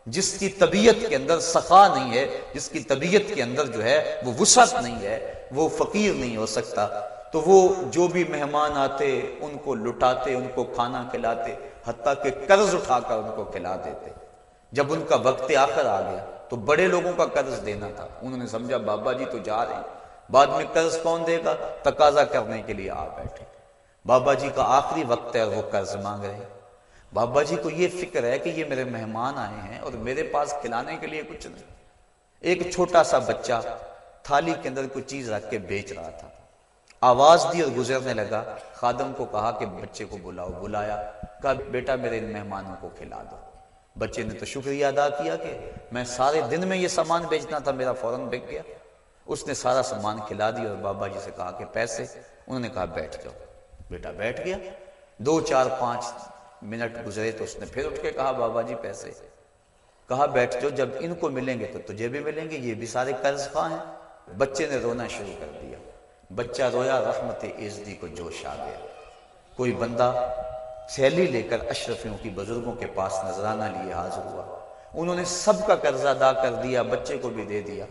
جس کی طبیعت کے اندر سخا نہیں ہے، جس کی طبیعت کے اندر جو ہے وہ وسعت نہیں ہے، وہ فقیر نہیں ہو سکتا۔ تو وہ جو بھی مہمان آتے، ان کو لٹاتے، ان کو کھانا کھلاتے، حتیٰ کہ قرض اٹھا کر ان کو کھلا دیتے۔ جب ان کا وقت آخر آ گیا، تو بڑے لوگوں کا قرض دینا تھا۔ انہوں نے سمجھا، بابا جی تو جا رہے ہیں۔ بعد میں قرض کون دے گا؟ تقاضا کرنے کے لیے آ بیٹھے۔ بابا جی کا آخری وقت ہے، وہ قرض مانگ رہے۔ ہیں بابا جی کو یہ فکر ہے کہ یہ میرے مہمان آئے ہیں اور میرے پاس کھلانے کے لیے کچھ نہیں۔ ایک چھوٹا سا بچہ تھالی کے اندر کوئی چیز رکھ کے بیچ رہا تھا۔ آواز دی اور گزرنے لگا۔ خادم کو کہا کہ بچے کو بلاؤ، بلایا۔ کہا، بیٹا، میرے ان مہمانوں کو کھلا دو۔ بچے نے تو شکریہ ادا کیا کہ میں سارے دن میں یہ سامان بیچنا تھا، میرا فوراً بک گیا۔ اس نے سارا سامان کھلا دیا اور بابا جی سے کہا کہ پیسے۔ انہوں نے کہا، بیٹھ جاؤ۔ بیٹا بیٹھ گیا۔ دو، چار، پانچ منٹ گزرے تو اس نے پھر اٹھ کے کہا، بابا جی پیسے۔ کہا، بیٹھ جو جب ان کو ملیں گے تو تجھے بھی ملیں گے، یہ بھی سارے قرض خواہ ہیں۔ بچے نے رونا شروع کر دیا۔ بچہ رویا، رحمت عزدی کو جوش آ گیا۔ کوئی بندہ سیلی لے کر اشرفیوں کی بزرگوں کے پاس نذرانہ لیے حاضر ہوا۔ انہوں نے سب کا قرض ادا کر دیا، بچے کو بھی دے دیا۔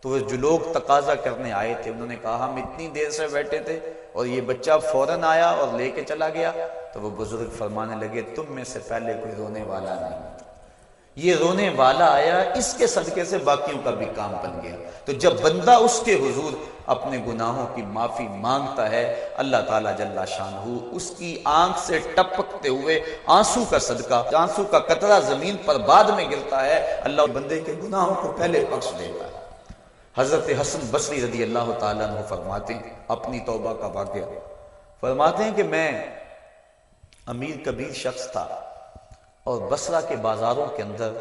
تو وہ جو لوگ تقاضا کرنے آئے تھے، انہوں نے کہا، ہم اتنی دیر سے بیٹھے تھے اور یہ بچہ فوراً آیا اور لے کے چلا گیا۔ تو وہ بزرگ فرمانے لگے، تم میں سے پہلے کوئی رونے والا نہیں۔ یہ رونے والا آیا، اس کے صدقے سے باقیوں کا بھی کام بن گیا۔ تو جب بندہ اس کے حضور اپنے گناہوں کی معافی مانگتا ہے۔ اللہ تعالیٰ جل شان ہو اس کی آنکھ سے ٹپکتے ہوئے آنسو کا صدقہ، آنسو کا قطرہ زمین پر بعد میں گرتا ہے۔ اللہ بندے کے گناہوں کو پہلے بخش دیتا ہے۔ حضرت حسن بصری رضی اللہ تعالیٰ عنہ فرماتے ہیں، اپنی توبہ کا واقعہ۔ فرماتے ہیں کہ میں امیر کبیر شخص تھا اور بسرا کے بازاروں کے اندر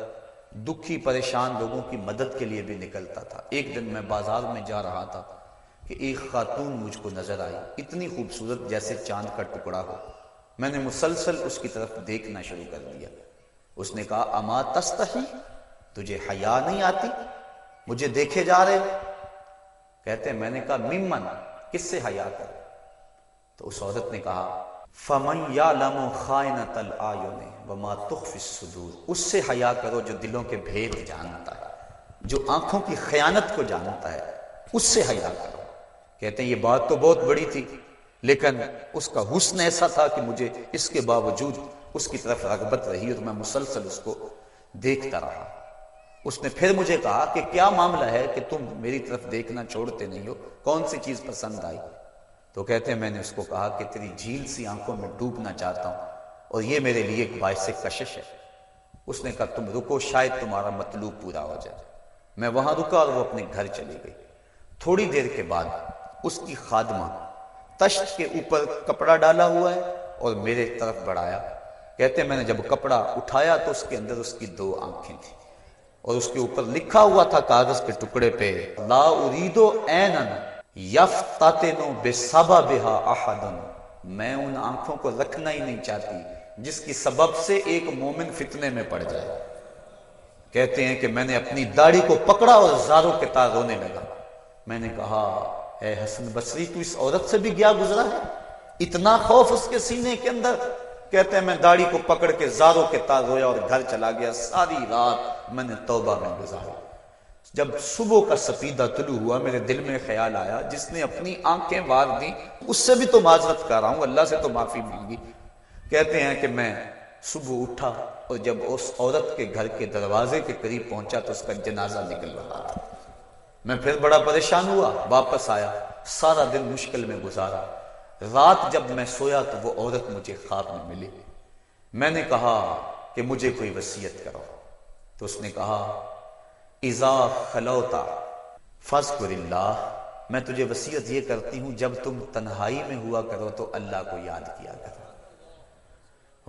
دکھی پریشان لوگوں کی مدد کے لیے بھی نکلتا تھا۔ ایک دن میں بازار میں جا رہا تھا۔ کہ ایک خاتون مجھ کو نظر آئی، اتنی خوبصورت جیسے چاند کا ٹکڑا ہو۔ میں نے مسلسل اس کی طرف دیکھنا شروع کر دیا۔ اس نے کہا، اما تستحی؟ تجھے حیا نہیں آتی؟ مجھے دیکھے جا رہے۔ کہتے، میں نے کہا، ممن، کس سے حیا کر؟ تو اس عورت نے کہا، فمن یا لمو خائنت العیون وما تخف الصدور۔ اس سے حیا کرو جو دلوں کے بھید جانتا ہے، جو آنکھوں کی خیانت کو جانتا ہے۔ اس سے حیا کرو۔ کہتے ہیں یہ بات تو بہت بڑی تھی، لیکن اس کا حسن ایسا تھا کہ مجھے اس کے باوجود اس کی طرف رغبت رہی اور میں مسلسل اس کو دیکھتا رہا۔ اس نے پھر مجھے کہا کہ کیا معاملہ ہے کہ تم میری طرف دیکھنا چھوڑتے نہیں ہو؟ کون سی چیز پسند آئی؟ تو کہتے ہیں میں نے اس کو کہا کہ تیری جھیل سی آنکھوں میں ڈوبنا چاہتا ہوں اور یہ میرے لیے ایک باعث کشش ہے۔ اس نے کہا تم رکو، شاید تمہارا مطلوب پورا ہو جائے۔ میں وہاں رکا اور وہ اپنے گھر چلی گئی۔ تھوڑی دیر کے بعد اس کی خادمہ تشت کے اوپر کپڑا ڈالا ہوا ہے اور میرے طرف بڑھایا۔ کہتے ہیں، میں نے جب کپڑا اٹھایا تو اس کے اندر اس کی دو آنکھیں تھیں اور اس کے اوپر لکھا ہوا تھا کاغذ کے ٹکڑے پہ، لا اریدو اینن یفتاتنو بے سبا بہا احدن میں ان آنکھوں کو رکھنا ہی نہیں چاہتی، جس کی سبب سے ایک مومن فتنے میں پڑ جائے۔ کہتے ہیں کہ میں نے اپنی داڑھی کو پکڑا اور زاروں کے تار رونے لگا۔ میں نے کہا اے حسن بصری، تو اس عورت سے بھی گیا گزرا ہے؟ اتنا خوف اس کے سینے کے اندر۔ کہتے ہیں، میں داڑھی کو پکڑ کے زاروں کے تار رویا اور گھر چلا گیا۔ ساری رات میں نے توبہ میں گزاری جب صبح کا سفیدہ طلوع ہوا، میرے دل میں خیال آیا، جس نے اپنی آنکھیں وار دی اس سے بھی تو معذرت کر رہا ہوں، اللہ سے تو معافی مانگی۔ کہتے ہیں کہ میں صبح اٹھا اور جب اس عورت کے گھر کے دروازے کے قریب پہنچا تو اس کا جنازہ نکل رہا۔ تھا میں پھر بڑا پریشان ہوا، واپس آیا، سارا دن مشکل میں گزارا۔ رات جب میں سویا تو وہ عورت مجھے خواب میں ملی۔ میں نے کہا کہ مجھے کوئی وسیعت کرو۔ تو اس نے کہا خلوتا فضکر اللہ، میں تجھے وسیعت یہ کرتی ہوں، جب تم تنہائی میں ہوا کرو تو اللہ کو یاد کیا کرو۔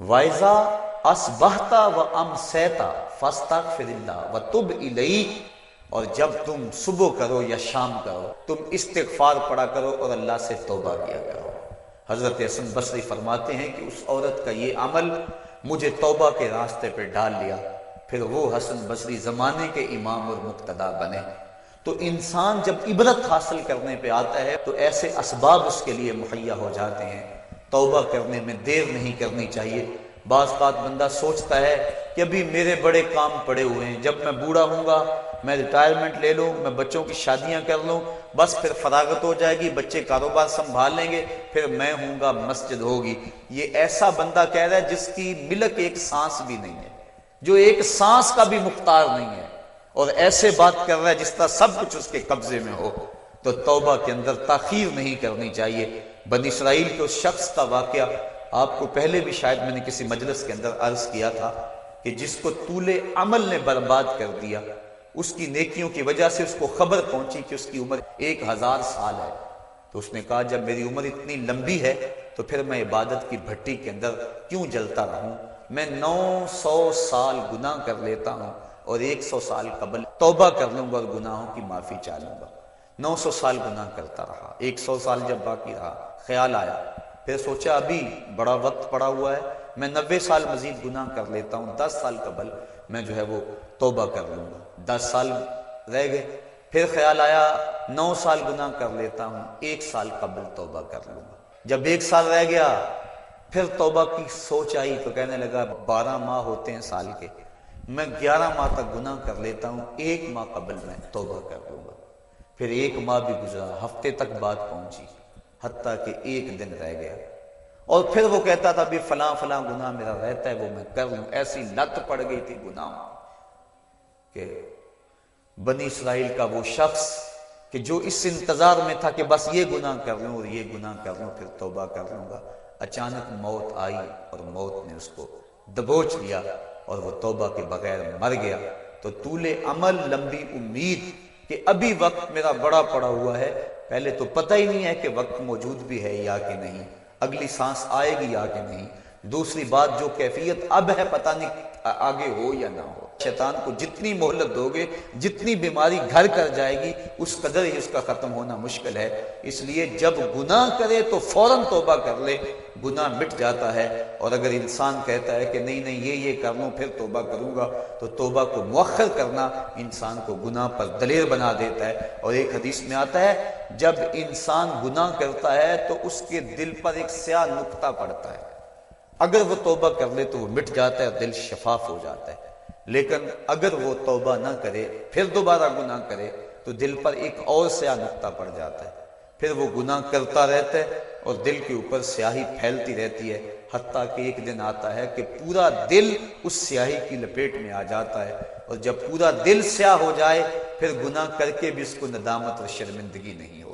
وائزا اسبہتا و ام سیتا فستغفر اللہ و تب الی اور جب تم صبح کرو یا شام کرو، تم استغفار پڑا کرو اور اللہ سے توبہ کیا کرو۔ حضرت حسن بصری فرماتے ہیں کہ اس عورت کا یہ عمل مجھے توبہ کے راستے پہ ڈال لیا۔ پھر وہ حسن بصری زمانے کے امام اور مقتدا بنے۔ تو انسان جب عبرت حاصل کرنے پہ آتا ہے، تو ایسے اسباب اس کے لیے مہیا ہو جاتے ہیں۔ توبہ کرنے میں دیر نہیں کرنی چاہیے۔ بعض بات بندہ سوچتا ہے کہ ابھی میرے بڑے کام پڑے ہوئے ہیں۔ جب میں بوڑھا ہوں گا، میں ریٹائرمنٹ لے لوں، میں بچوں کی شادیاں کر لوں، بس پھر فراغت ہو جائے گی، بچے کاروبار سنبھال لیں گے، پھر میں ہوں گا مسجد ہوگی۔ یہ ایسا بندہ کہہ رہا ہے جس کی ملک ایک سانس بھی نہیں ہے، جو ایک سانس کا بھی مختار نہیں ہے۔ اور ایسے بات کر رہا ہے جس طرح سب کچھ اس کے قبضے میں ہو۔ تو توبہ کے اندر تاخیر نہیں کرنی چاہیے۔ بن اسرائیل کے اس شخص کا واقعہ آپ کو پہلے بھی شاید میں نے کسی مجلس کے اندر عرض کیا تھا کہ جس کو طول عمل نے برباد کر دیا، اس کی نیکیوں کی وجہ سے اس کو خبر پہنچی کہ اس کی عمر ایک ہزار سال ہے۔ تو اس نے کہا، جب میری عمر اتنی لمبی ہے، تو پھر میں عبادت کی بھٹی کے اندر کیوں جلتا رہوں؟ میں نو سو سال گناہ کر لیتا ہوں اور ایک سو سال قبل توبہ کر لوں گا اور گناہوں کی معافی چالوں گا۔ نو سو سال گناہ کرتا رہا۔ ایک سو سال جب باقی رہا، خیال آیا پھر سوچا ابھی بڑا وقت پڑا ہوا ہے، میں نوے سال مزید گناہ کر لیتا ہوں، دس سال قبل میں جو ہے وہ توبہ کر لوں گا۔ دس سال رہ گئے۔ پھر خیال آیا، نو سال گناہ کر لیتا ہوں، ایک سال قبل توبہ کر لوں گا۔ جب ایک سال رہ گیا، پھر توبہ کی سوچ آئی تو کہنے لگا، بارہ ماہ ہوتے ہیں سال کے، میں گیارہ ماہ تک گناہ کر لیتا ہوں، ایک ماہ قبل میں توبہ کر لوں گا۔ پھر ایک ماہ بھی گزرا، ہفتے تک بات پہنچی۔ حتیٰ کہ ایک دن رہ گیا۔ اور پھر وہ کہتا تھا، بھی فلاں فلاں گناہ میرا رہتا ہے، وہ میں کر لوں۔ ایسی لت پڑ گئی تھی گناہ کہ بنی اسرائیل کا وہ شخص کہ جو اس انتظار میں تھا کہ بس یہ گناہ کر لوں اور یہ گناہ کر لوں، پھر توبہ کر لوں گا۔ اچانک موت آئی اور موت نے اس کو دبوچ لیا اور وہ توبہ کے بغیر مر گیا۔ تو طول عمل، لمبی امید کہ ابھی وقت میرا بڑا پڑا ہوا ہے۔ پہلے تو پتہ ہی نہیں ہے کہ وقت موجود بھی ہے یا کہ نہیں۔ اگلی سانس آئے گی یا کہ نہیں۔ دوسری بات جو کیفیت اب ہے، پتہ نہیں آگے ہو یا نہ ہو۔ شیطان کو جتنی مہلت دو گے، جتنی بیماری گھر کر جائے گی، اس قدر ہی اس کا ختم ہونا مشکل ہے۔ اس لیے جب گناہ کرے تو فوراً توبہ کر لے، گناہ مٹ جاتا ہے۔ اور اگر انسان کہتا ہے کہ نہیں نہیں، یہ یہ کر لوں، پھر توبہ کروں گا، تو توبہ کو مؤخر کرنا انسان کو گناہ پر دلیر بنا دیتا ہے۔ اور ایک حدیث میں آتا ہے، جب انسان گناہ کرتا ہے تو اس کے دل پر ایک سیاہ نقطہ پڑتا ہے۔ اگر وہ توبہ کر لے تو وہ مٹ جاتا ہے دل شفاف ہو جاتا ہے۔ لیکن اگر وہ توبہ نہ کرے، پھر دوبارہ گناہ کرے، تو دل پر ایک اور سیاہ نقطہ پڑ جاتا ہے۔ پھر وہ گناہ کرتا رہتا ہے اور دل کے اوپر سیاہی پھیلتی رہتی ہے۔ حتیٰ کہ ایک دن آتا ہے کہ پورا دل اس سیاہی کی لپیٹ میں آ جاتا ہے۔ اور جب پورا دل سیاہ ہو جائے، پھر گناہ کر کے بھی اس کو ندامت اور شرمندگی نہیں ہو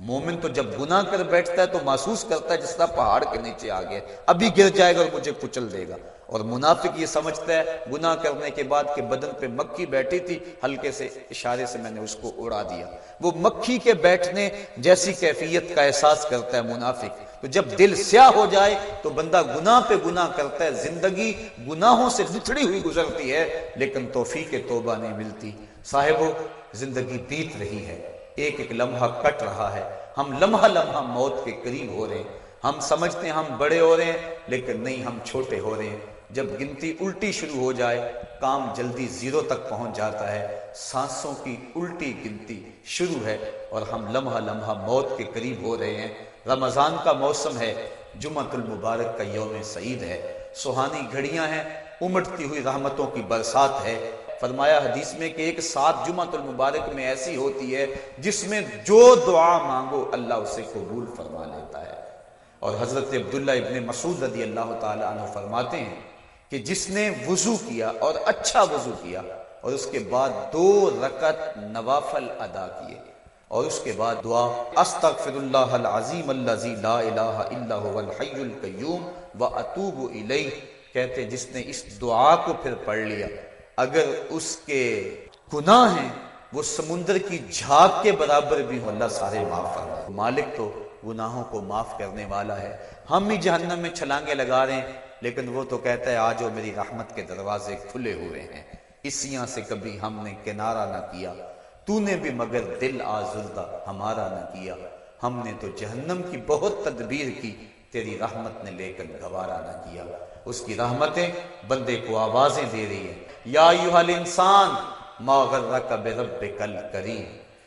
مومن تو جب گناہ کر بیٹھتا ہے تو محسوس کرتا ہے جس طرح پہاڑ کے نیچے آ گیا ابھی گر جائے گا اور مجھے کچل دے گا۔ اور منافق یہ سمجھتا ہے، گناہ کرنے کے بعد کہ بدن پہ مکھی بیٹھی تھی، ہلکے سے اشارے سے میں نے اس کو اڑا دیا۔ وہ مکھی کے بیٹھنے جیسی کیفیت کا احساس کرتا ہے منافق۔ تو جب دل سیاہ ہو جائے تو بندہ گناہ پہ گناہ کرتا ہے۔ زندگی گناہوں سے بچھڑی ہوئی گزرتی ہے، لیکن توفیق توبہ نہیں ملتی۔ صاحبو، زندگی بیت رہی ہے۔ ایک ایک لمحہ کٹ رہا ہے۔ ہم لمحہ لمحہ موت کے قریب ہو رہے ہیں۔ ہم سمجھتے ہیں ہم بڑے ہو رہے ہیں، لیکن نہیں، ہم چھوٹے ہو رہے ہیں۔ جب گنتی الٹی شروع ہو جائے، کام جلدی زیرو تک پہنچ جاتا ہے۔ سانسوں کی الٹی گنتی شروع ہے اور ہم لمحہ لمحہ موت کے قریب ہو رہے ہیں۔ رمضان کا موسم ہے جمعت المبارک کا یوم سعید ہے۔ سہانی گھڑیاں ہیں، امٹتی ہوئی رحمتوں کی برسات ہے۔ فرمایا حدیث میں کہ ایک سات جمعہ المبارک میں ایسی ہوتی ہے جس میں جو دعا مانگو اللہ اسے قبول فرما لیتا ہے۔ اور حضرت عبداللہ ابن مسعود رضی اللہ تعالی عنہ فرماتے ہیں کہ جس نے وضو کیا اور اچھا وضو کیا اور اس کے بعد دو رکت نوافل ادا کیے اور اس کے بعد دعا استغفر اللہ العظیم اللذی لا الہ الا هو الحی القیوم و الیہ کہتے جس نے اس دعا کو پھر پڑھ لیا۔ اگر اس کے گناہ ہیں، وہ سمندر کی جھاگ کے برابر بھی ہو اللہ سارے معاف کر مالک تو گناہوں کو معاف کرنے والا ہے۔ ہم ہی جہنم میں چھلانگے لگا رہے ہیں، لیکن وہ تو کہتا ہے آج میری رحمت کے دروازے کھلے ہوئے ہیں۔ اسیاں سے کبھی ہم نے کنارہ نہ کیا۔ تو نے بھی مگر دل آزردہ ہمارا نہ کیا۔ ہم نے تو جہنم کی بہت تدبیر کی، تیری رحمت نے لے کر گوارا نہ کیا۔ اس کی رحمتیں بندے کو آوازیں دے رہی ہیں۔ یا انسان ما غرک برب کل کریم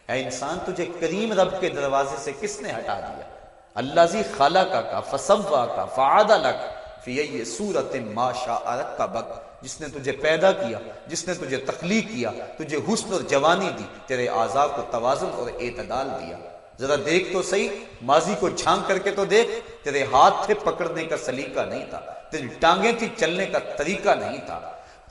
اے انسان، تجھے کریم رب کے دروازے سے کس نے ہٹا دیا؟ اللہ زی خالق کا فسوا کا فعاد لک فی ای صورت ما شاء رکبک۔ جس نے تجھے پیدا کیا، جس نے تجھے تخلیق کیا، تجھے حسن اور جوانی دی، تیرے اعضاء کو توازن اور اعتدال دیا۔ ذرا دیکھ تو صحیح، ماضی کو جھانک کر کے تو دیکھ، تیرے ہاتھ تھے پکڑنے کا سلیقہ نہیں تھا، تیری ٹانگیں تھی چلنے کا طریقہ نہیں تھا۔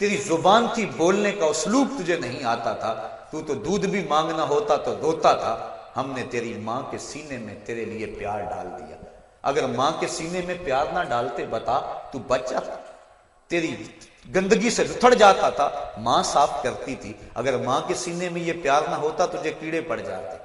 تیری زبان تھی بولنے کا اسلوب تجھے نہیں آتا تھا، تو تو دودھ بھی مانگنا ہوتا تو روتا تھا۔ ہم نے تیری ماں کے سینے میں تیرے لیے پیار ڈال دیا۔ اگر ماں کے سینے میں پیار نہ ڈالتے بتا، تو بچہ تھا تیری گندگی سے لتڑ جاتا تھا۔ ماں صاف کرتی تھی۔ اگر ماں کے سینے میں یہ پیار نہ ہوتا، تجھے کیڑے پڑ جاتے۔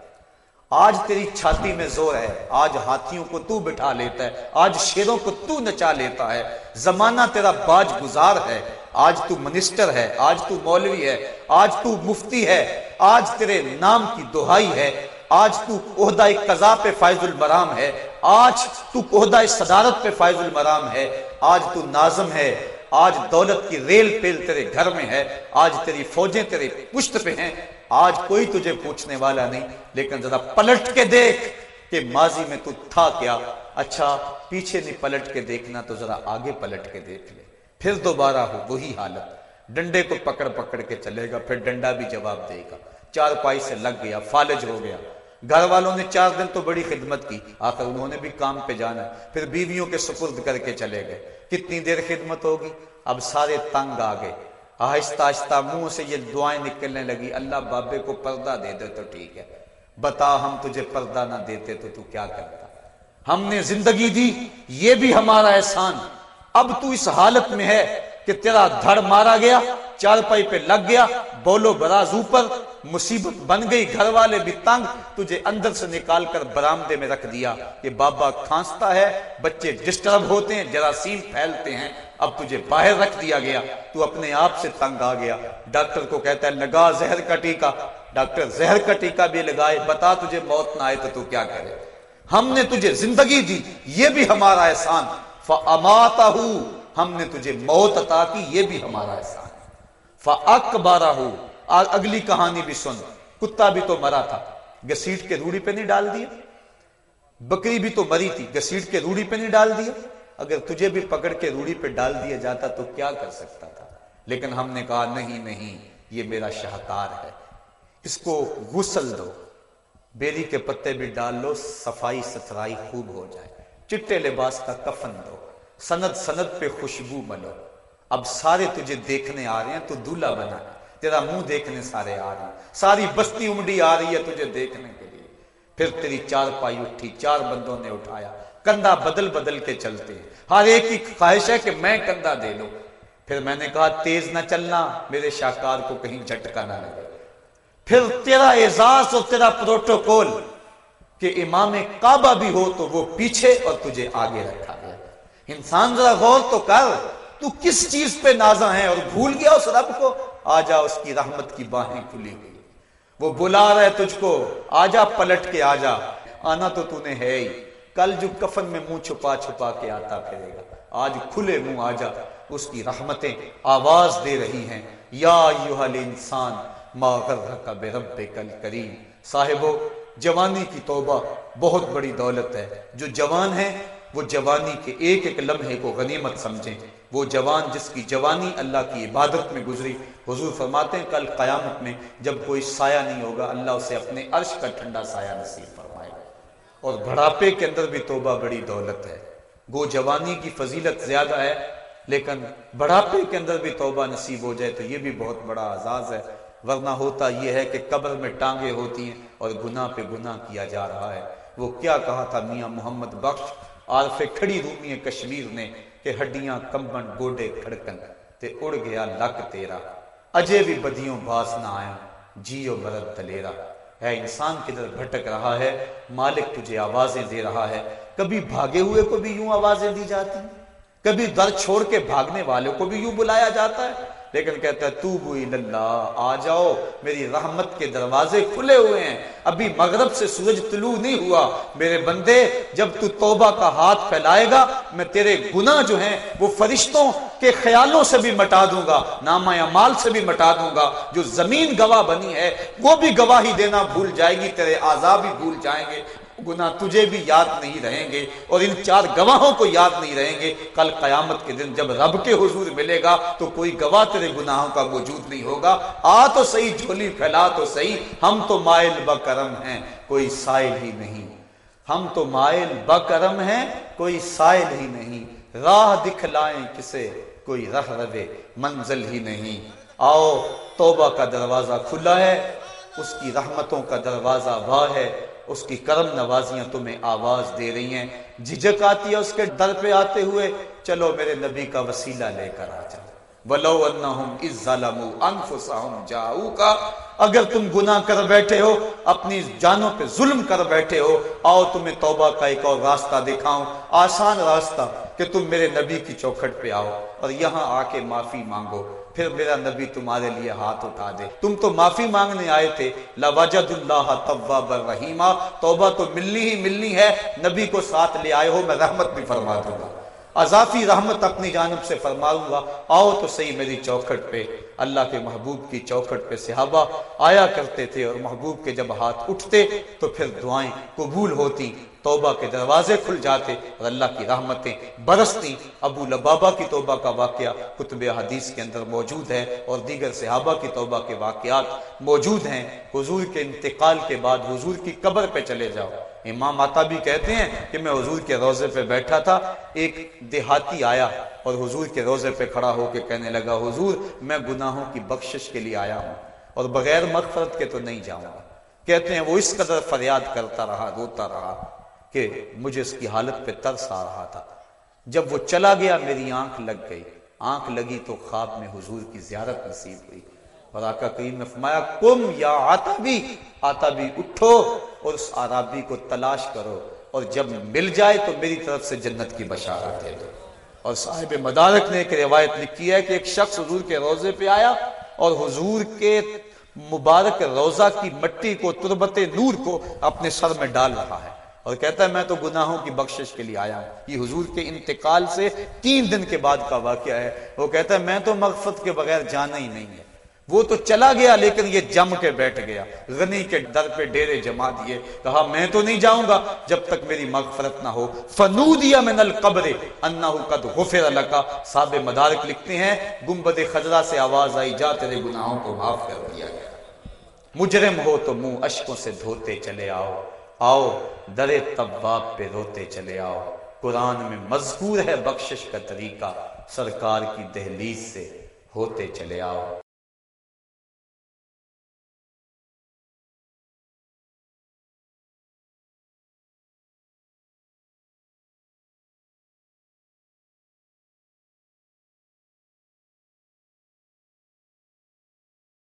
آج تیری چھاتی میں زور ہے آج ہاتھیوں کو تو بٹھا لیتا ہے آج شیروں کو تو نچا لیتا ہے زمانہ تیرا باج گزار ہے آج تو منسٹر ہے آج تو مولوی ہے آج تو مفتی ہے آج تیرے نام کی دہائی ہے آج تو عہدہ قضا پہ فائز المرام ہے آج تو عہدہ صدارت پہ فائز المرام ہے آج تو نازم ہے آج دولت کی ریل پیل تیرے گھر میں ہے آج تیری فوجیں تیرے پشت پہ ہیں آج کوئی تجھے پوچھنے والا نہیں، لیکن ذرا پلٹ کے دیکھ کہ ماضی میں تو تھا کیا۔ اچھا پیچھے نہیں پلٹ کے دیکھنا تو ذرا آگے پلٹ کے دیکھ لے۔ پھر دوبارہ ہو، وہی حالت۔ ڈنڈے کو پکڑ پکڑ کے چلے گا، پھر ڈنڈا بھی جواب دے گا۔ چار پائی سے لگ گیا، فالج ہو گیا۔ گھر والوں نے چار دن تو بڑی خدمت کی، آخر انہوں نے بھی کام پہ جانا پھر بیویوں کے سپرد کر کے چلے گئے۔ کتنی دیر خدمت ہوگی؟ اب سارے تنگ آ گئے۔ آہستہ آہستہ منہ سے یہ دعائیں نکلنے لگی، اللہ بابے کو پردہ دے دے تو ٹھیک ہے۔ بتا ہم تجھے پردہ نہ دیتے تو تو کیا کرتا؟ ہم نے زندگی دی، یہ بھی ہمارا احسان۔ اب تو اس حالت میں ہے کہ تیرا دھڑ مارا گیا چار پائی پہ لگ گیا، بولو براز اوپر، مصیبت بن گئی، گھر والے بھی تنگ، تجھے اندر سے نکال کر برامدے میں رکھ دیا کہ بابا کھانستا ہے، بچے ڈسٹرب ہوتے ہیں، جراثیم پھیلتے ہیں۔ اب تجھے باہر رکھ دیا گیا۔ تو اپنے آپ سے تنگ آ گیا۔ ڈاکٹر کو کہتا ہے، لگا زہر کا ٹیکا۔ ڈاکٹر زہر کا ٹیکا بھی لگائے، بتا تجھے موت نہ آئے تو تو کیا کرے؟ ہم نے تجھے زندگی دی، یہ بھی ہمارا احسان۔ فماتا ہم نے تجھے موت عطا کی، یہ بھی ہمارا احسان۔ فاکبارہ اگلی کہانی بھی سن۔ کتا بھی تو مرا تھا۔ گسیٹ کے روڑی پہ نہیں ڈال دیا؟ بکری بھی تو مری تھی، گسیٹ کے روڑی پہ نہیں ڈال دیا؟ اگر تجھے بھی پکڑ کے روڑی پہ ڈال دیا جاتا تو کیا کر سکتا تھا؟ لیکن ہم نے کہا، نہیں نہیں، یہ میرا شاہکار ہے۔ اس کو غسل دو۔ بیری کے پتے بھی ڈال لو، صفائی ستھرائی خوب ہو جائے۔ چٹے لباس کا کفن دو۔ سند سند پہ خوشبو ملو اب سارے تجھے دیکھنے آ رہے ہیں، تو دلہا بنا۔ تیرا منہ دیکھنے سارے آ رہے ہیں۔ ساری بستی امڈی آ رہی ہے تجھے دیکھنے کے لیے۔ پھر تیری چار پائی اٹھی، چار بندوں نے اٹھایا۔ کندھا بدل بدل کے چلتے ہیں۔ ہر ایک کی خواہش ہے کہ میں کندھا دے لوں۔ پھر میں نے کہا، تیز نہ چلنا، میرے شاکار کو کہیں جھٹکا نہ لگے پھر تیرا اعزاز اور تیرا پروٹوکول کہ امام کعبہ بھی ہو تو وہ پیچھے اور تجھے آگے رکھا گیا۔ انسان ذرا غور تو کر، تو کس چیز پہ نازا ہے اور بھول گیا اس رب کو؟ آ جا، اس کی رحمت کی باہیں کھلی گئی وہ بلا رہا ہے تجھ کو، آ جا، پلٹ کے آ جا۔ آنا تو تو نے ہے ہی۔ کل جو کفن میں منہ چھپا چھپا کے آتا پھرے گا، آج کھلے منہ آ جا، اس کی رحمتیں آواز دے رہی ہیں۔ یا انسان ما غرک برب کل کریم صاحبو، جوانی کی توبہ بہت بڑی دولت ہے۔ جو جوان ہے وہ جوانی کے ایک ایک لمحے کو غنیمت سمجھیں۔ وہ جوان جس کی جوانی اللہ کی عبادت میں گزری۔ حضور فرماتے ہیں، کل قیامت میں جب کوئی سایہ نہیں ہوگا، اللہ اسے اپنے عرش کا ٹھنڈا سایہ نصیب فرمائے اور بڑھاپے کے اندر بھی توبہ بڑی دولت ہے۔ گو جوانی کی فضیلت زیادہ ہے، لیکن بڑھاپے کے اندر بھی توبہ نصیب ہو جائے تو یہ بھی بہت بڑا اعزاز ہے۔ ورنہ ہوتا یہ ہے کہ قبر میں ٹانگیں ہوتی ہیں اور گناہ پہ گناہ کیا جا رہا ہے۔ وہ کیا کہا تھا میاں محمد بخش؟ عارف کھڑی رومی کشمیر نے کہ ہڈیاں کمبن، گوڈے کھڑکن، تے اڑ گیا لک تیرا۔ اجے بھی بدیوں باس نہ آیا، جیو مرد تلیرا اے انسان کدھر بھٹک رہا ہے، مالک تجھے آوازیں دے رہا ہے۔ کبھی بھاگے ہوئے کو بھی یوں آوازیں دی جاتی کبھی در چھوڑ کے بھاگنے والوں کو بھی یوں بلایا جاتا ہے؟ لیکن کہتا ہے تو بوئی اللہ آ جاؤ، میری رحمت کے دروازے کھلے ہوئے ہیں، ابھی مغرب سے سورج طلوع نہیں ہوا، میرے بندے، جب تو توبہ کا ہاتھ پھیلائے گا، میں تیرے گناہ جو ہیں، وہ فرشتوں کے خیالوں سے بھی مٹا دوں گا، نامہ امال سے بھی مٹا دوں گا، جو زمین گواہ بنی ہے، وہ بھی گواہی دینا بھول جائے گی، تیرے آزاد بھی بھول جائیں گے گناہ تجھے بھی یاد نہیں رہیں گے اور ان چار گواہوں کو یاد نہیں رہیں گے۔ کل قیامت کے دن جب رب کے حضور ملے گا تو کوئی گواہ تیرے گناہوں کا موجود نہیں ہوگا۔ آ تو صحیح، جھولی پھیلا تو صحیح۔ ہم تو مائل بکرم ہیں، کوئی سائل ہی نہیں۔ ہم تو مائل بکرم ہیں، کوئی سائل ہی نہیں۔ راہ دکھلائیں کسے، کوئی رہ روے، منزل ہی نہیں۔ آؤ، توبہ کا دروازہ کھلا ہے، اس کی رحمتوں کا دروازہ واہ ہے۔ اس کی کرم نوازیاں تمہیں آواز دے رہی ہیں۔ جھجک آتی ہے اس کے در پہ آتے ہوئے۔ چلو میرے نبی کا وسیلہ لے کر آ جاؤ۔ ولو انہم اذ ظلموا انفسهم جاؤکا اگر تم گناہ کر بیٹھے ہو، اپنی جانوں پہ ظلم کر بیٹھے ہو، آؤ تمہیں توبہ کا ایک اور راستہ دکھاؤں۔ آسان راستہ کہ تم میرے نبی کی چوکھٹ پہ آؤ اور یہاں آ کے معافی مانگو۔ پھر میرا نبی تمہارے لیے ہاتھ اٹھا دے۔ تم تو معافی مانگنے آئے تھے۔ لواجد اللہ تواب الرحیمہ توبہ تو ملنی ہی ملنی ہے۔ نبی کو ساتھ لے آئے ہو، میں رحمت بھی فرما دوں گا۔ اضافی رحمت اپنی جانب سے فرماؤں گا۔ آؤ تو صحیح میری چوکھٹ پہ، اللہ کے محبوب کی چوکھٹ پہ صحابہ آیا کرتے تھے اور محبوب کے جب ہاتھ اٹھتے تو پھر دعائیں قبول ہوتی توبہ کے دروازے کھل جاتے اور اللہ کی رحمتیں برستی۔ ابو لبابا کی توبہ کا واقعہ کتب حدیث کے اندر موجود ہے اور دیگر صحابہ کی توبہ کے واقعات موجود ہیں۔ حضور کے انتقال کے بعد حضور کی قبر پہ چلے جاؤ۔ امام آتا بھی کہتے ہیں کہ میں حضور کے روزے پہ بیٹھا تھا، ایک دیہاتی آیا اور حضور کے روزے پہ کھڑا ہو کے کہنے لگا، حضور، میں گناہوں کی بخشش کے لیے آیا ہوں اور بغیر مغفرت کے تو نہیں جاؤں گا۔ کہتے ہیں وہ اس قدر فریاد کرتا رہا، روتا رہا۔ کہ مجھے اس کی حالت پہ ترس آ رہا تھا۔ جب وہ چلا گیا، میری آنکھ لگ گئی۔ آنکھ لگی تو خواب میں حضور کی زیارت نصیب ہوئی۔ اور آقا کریم نے فرمایا، کم یا آتا بھی آتا بھی اٹھو اور اس آرابی کو تلاش کرو اور جب مل جائے تو میری طرف سے جنت کی بشارت دے دو۔ اور صاحب مدارک نے ایک روایت لکھی ہے کہ ایک شخص حضور کے روزے پہ آیا اور حضور کے مبارک روزہ کی مٹی کو، تربت نور کو اپنے سر میں ڈال رہا ہے۔ اور کہتا ہے، میں تو گناہوں کی بخشش کے لیے آیا ہوں. یہ حضور کے انتقال سے تین دن کے بعد کا واقعہ ہے۔ وہ کہتا ہے، میں تو مغفت کے بغیر جانا ہی نہیں ہے۔ وہ تو چلا گیا، لیکن یہ جم کے بیٹھ گیا۔ غنی کے در پہ ڈیرے جما دیے۔ کہا، میں تو نہیں جاؤں گا جب تک میری مغفرت نہ ہو۔ فنودیا من القبر انہو قد غفر لکا۔ صاحب مدارک لکھتے ہیں، گنبد خضرہ سے آواز آئی، جا تیرے گناہوں کو معاف کر دیا گیا۔ مجرم ہو تو منہ اشکوں سے دھوتے چلے آؤ۔ آؤ، در طباب پہ روتے چلے آؤ۔ قرآن میں مذکور ہے بخشش کا طریقہ، سرکار کی دہلیز سے ہوتے چلے آؤ۔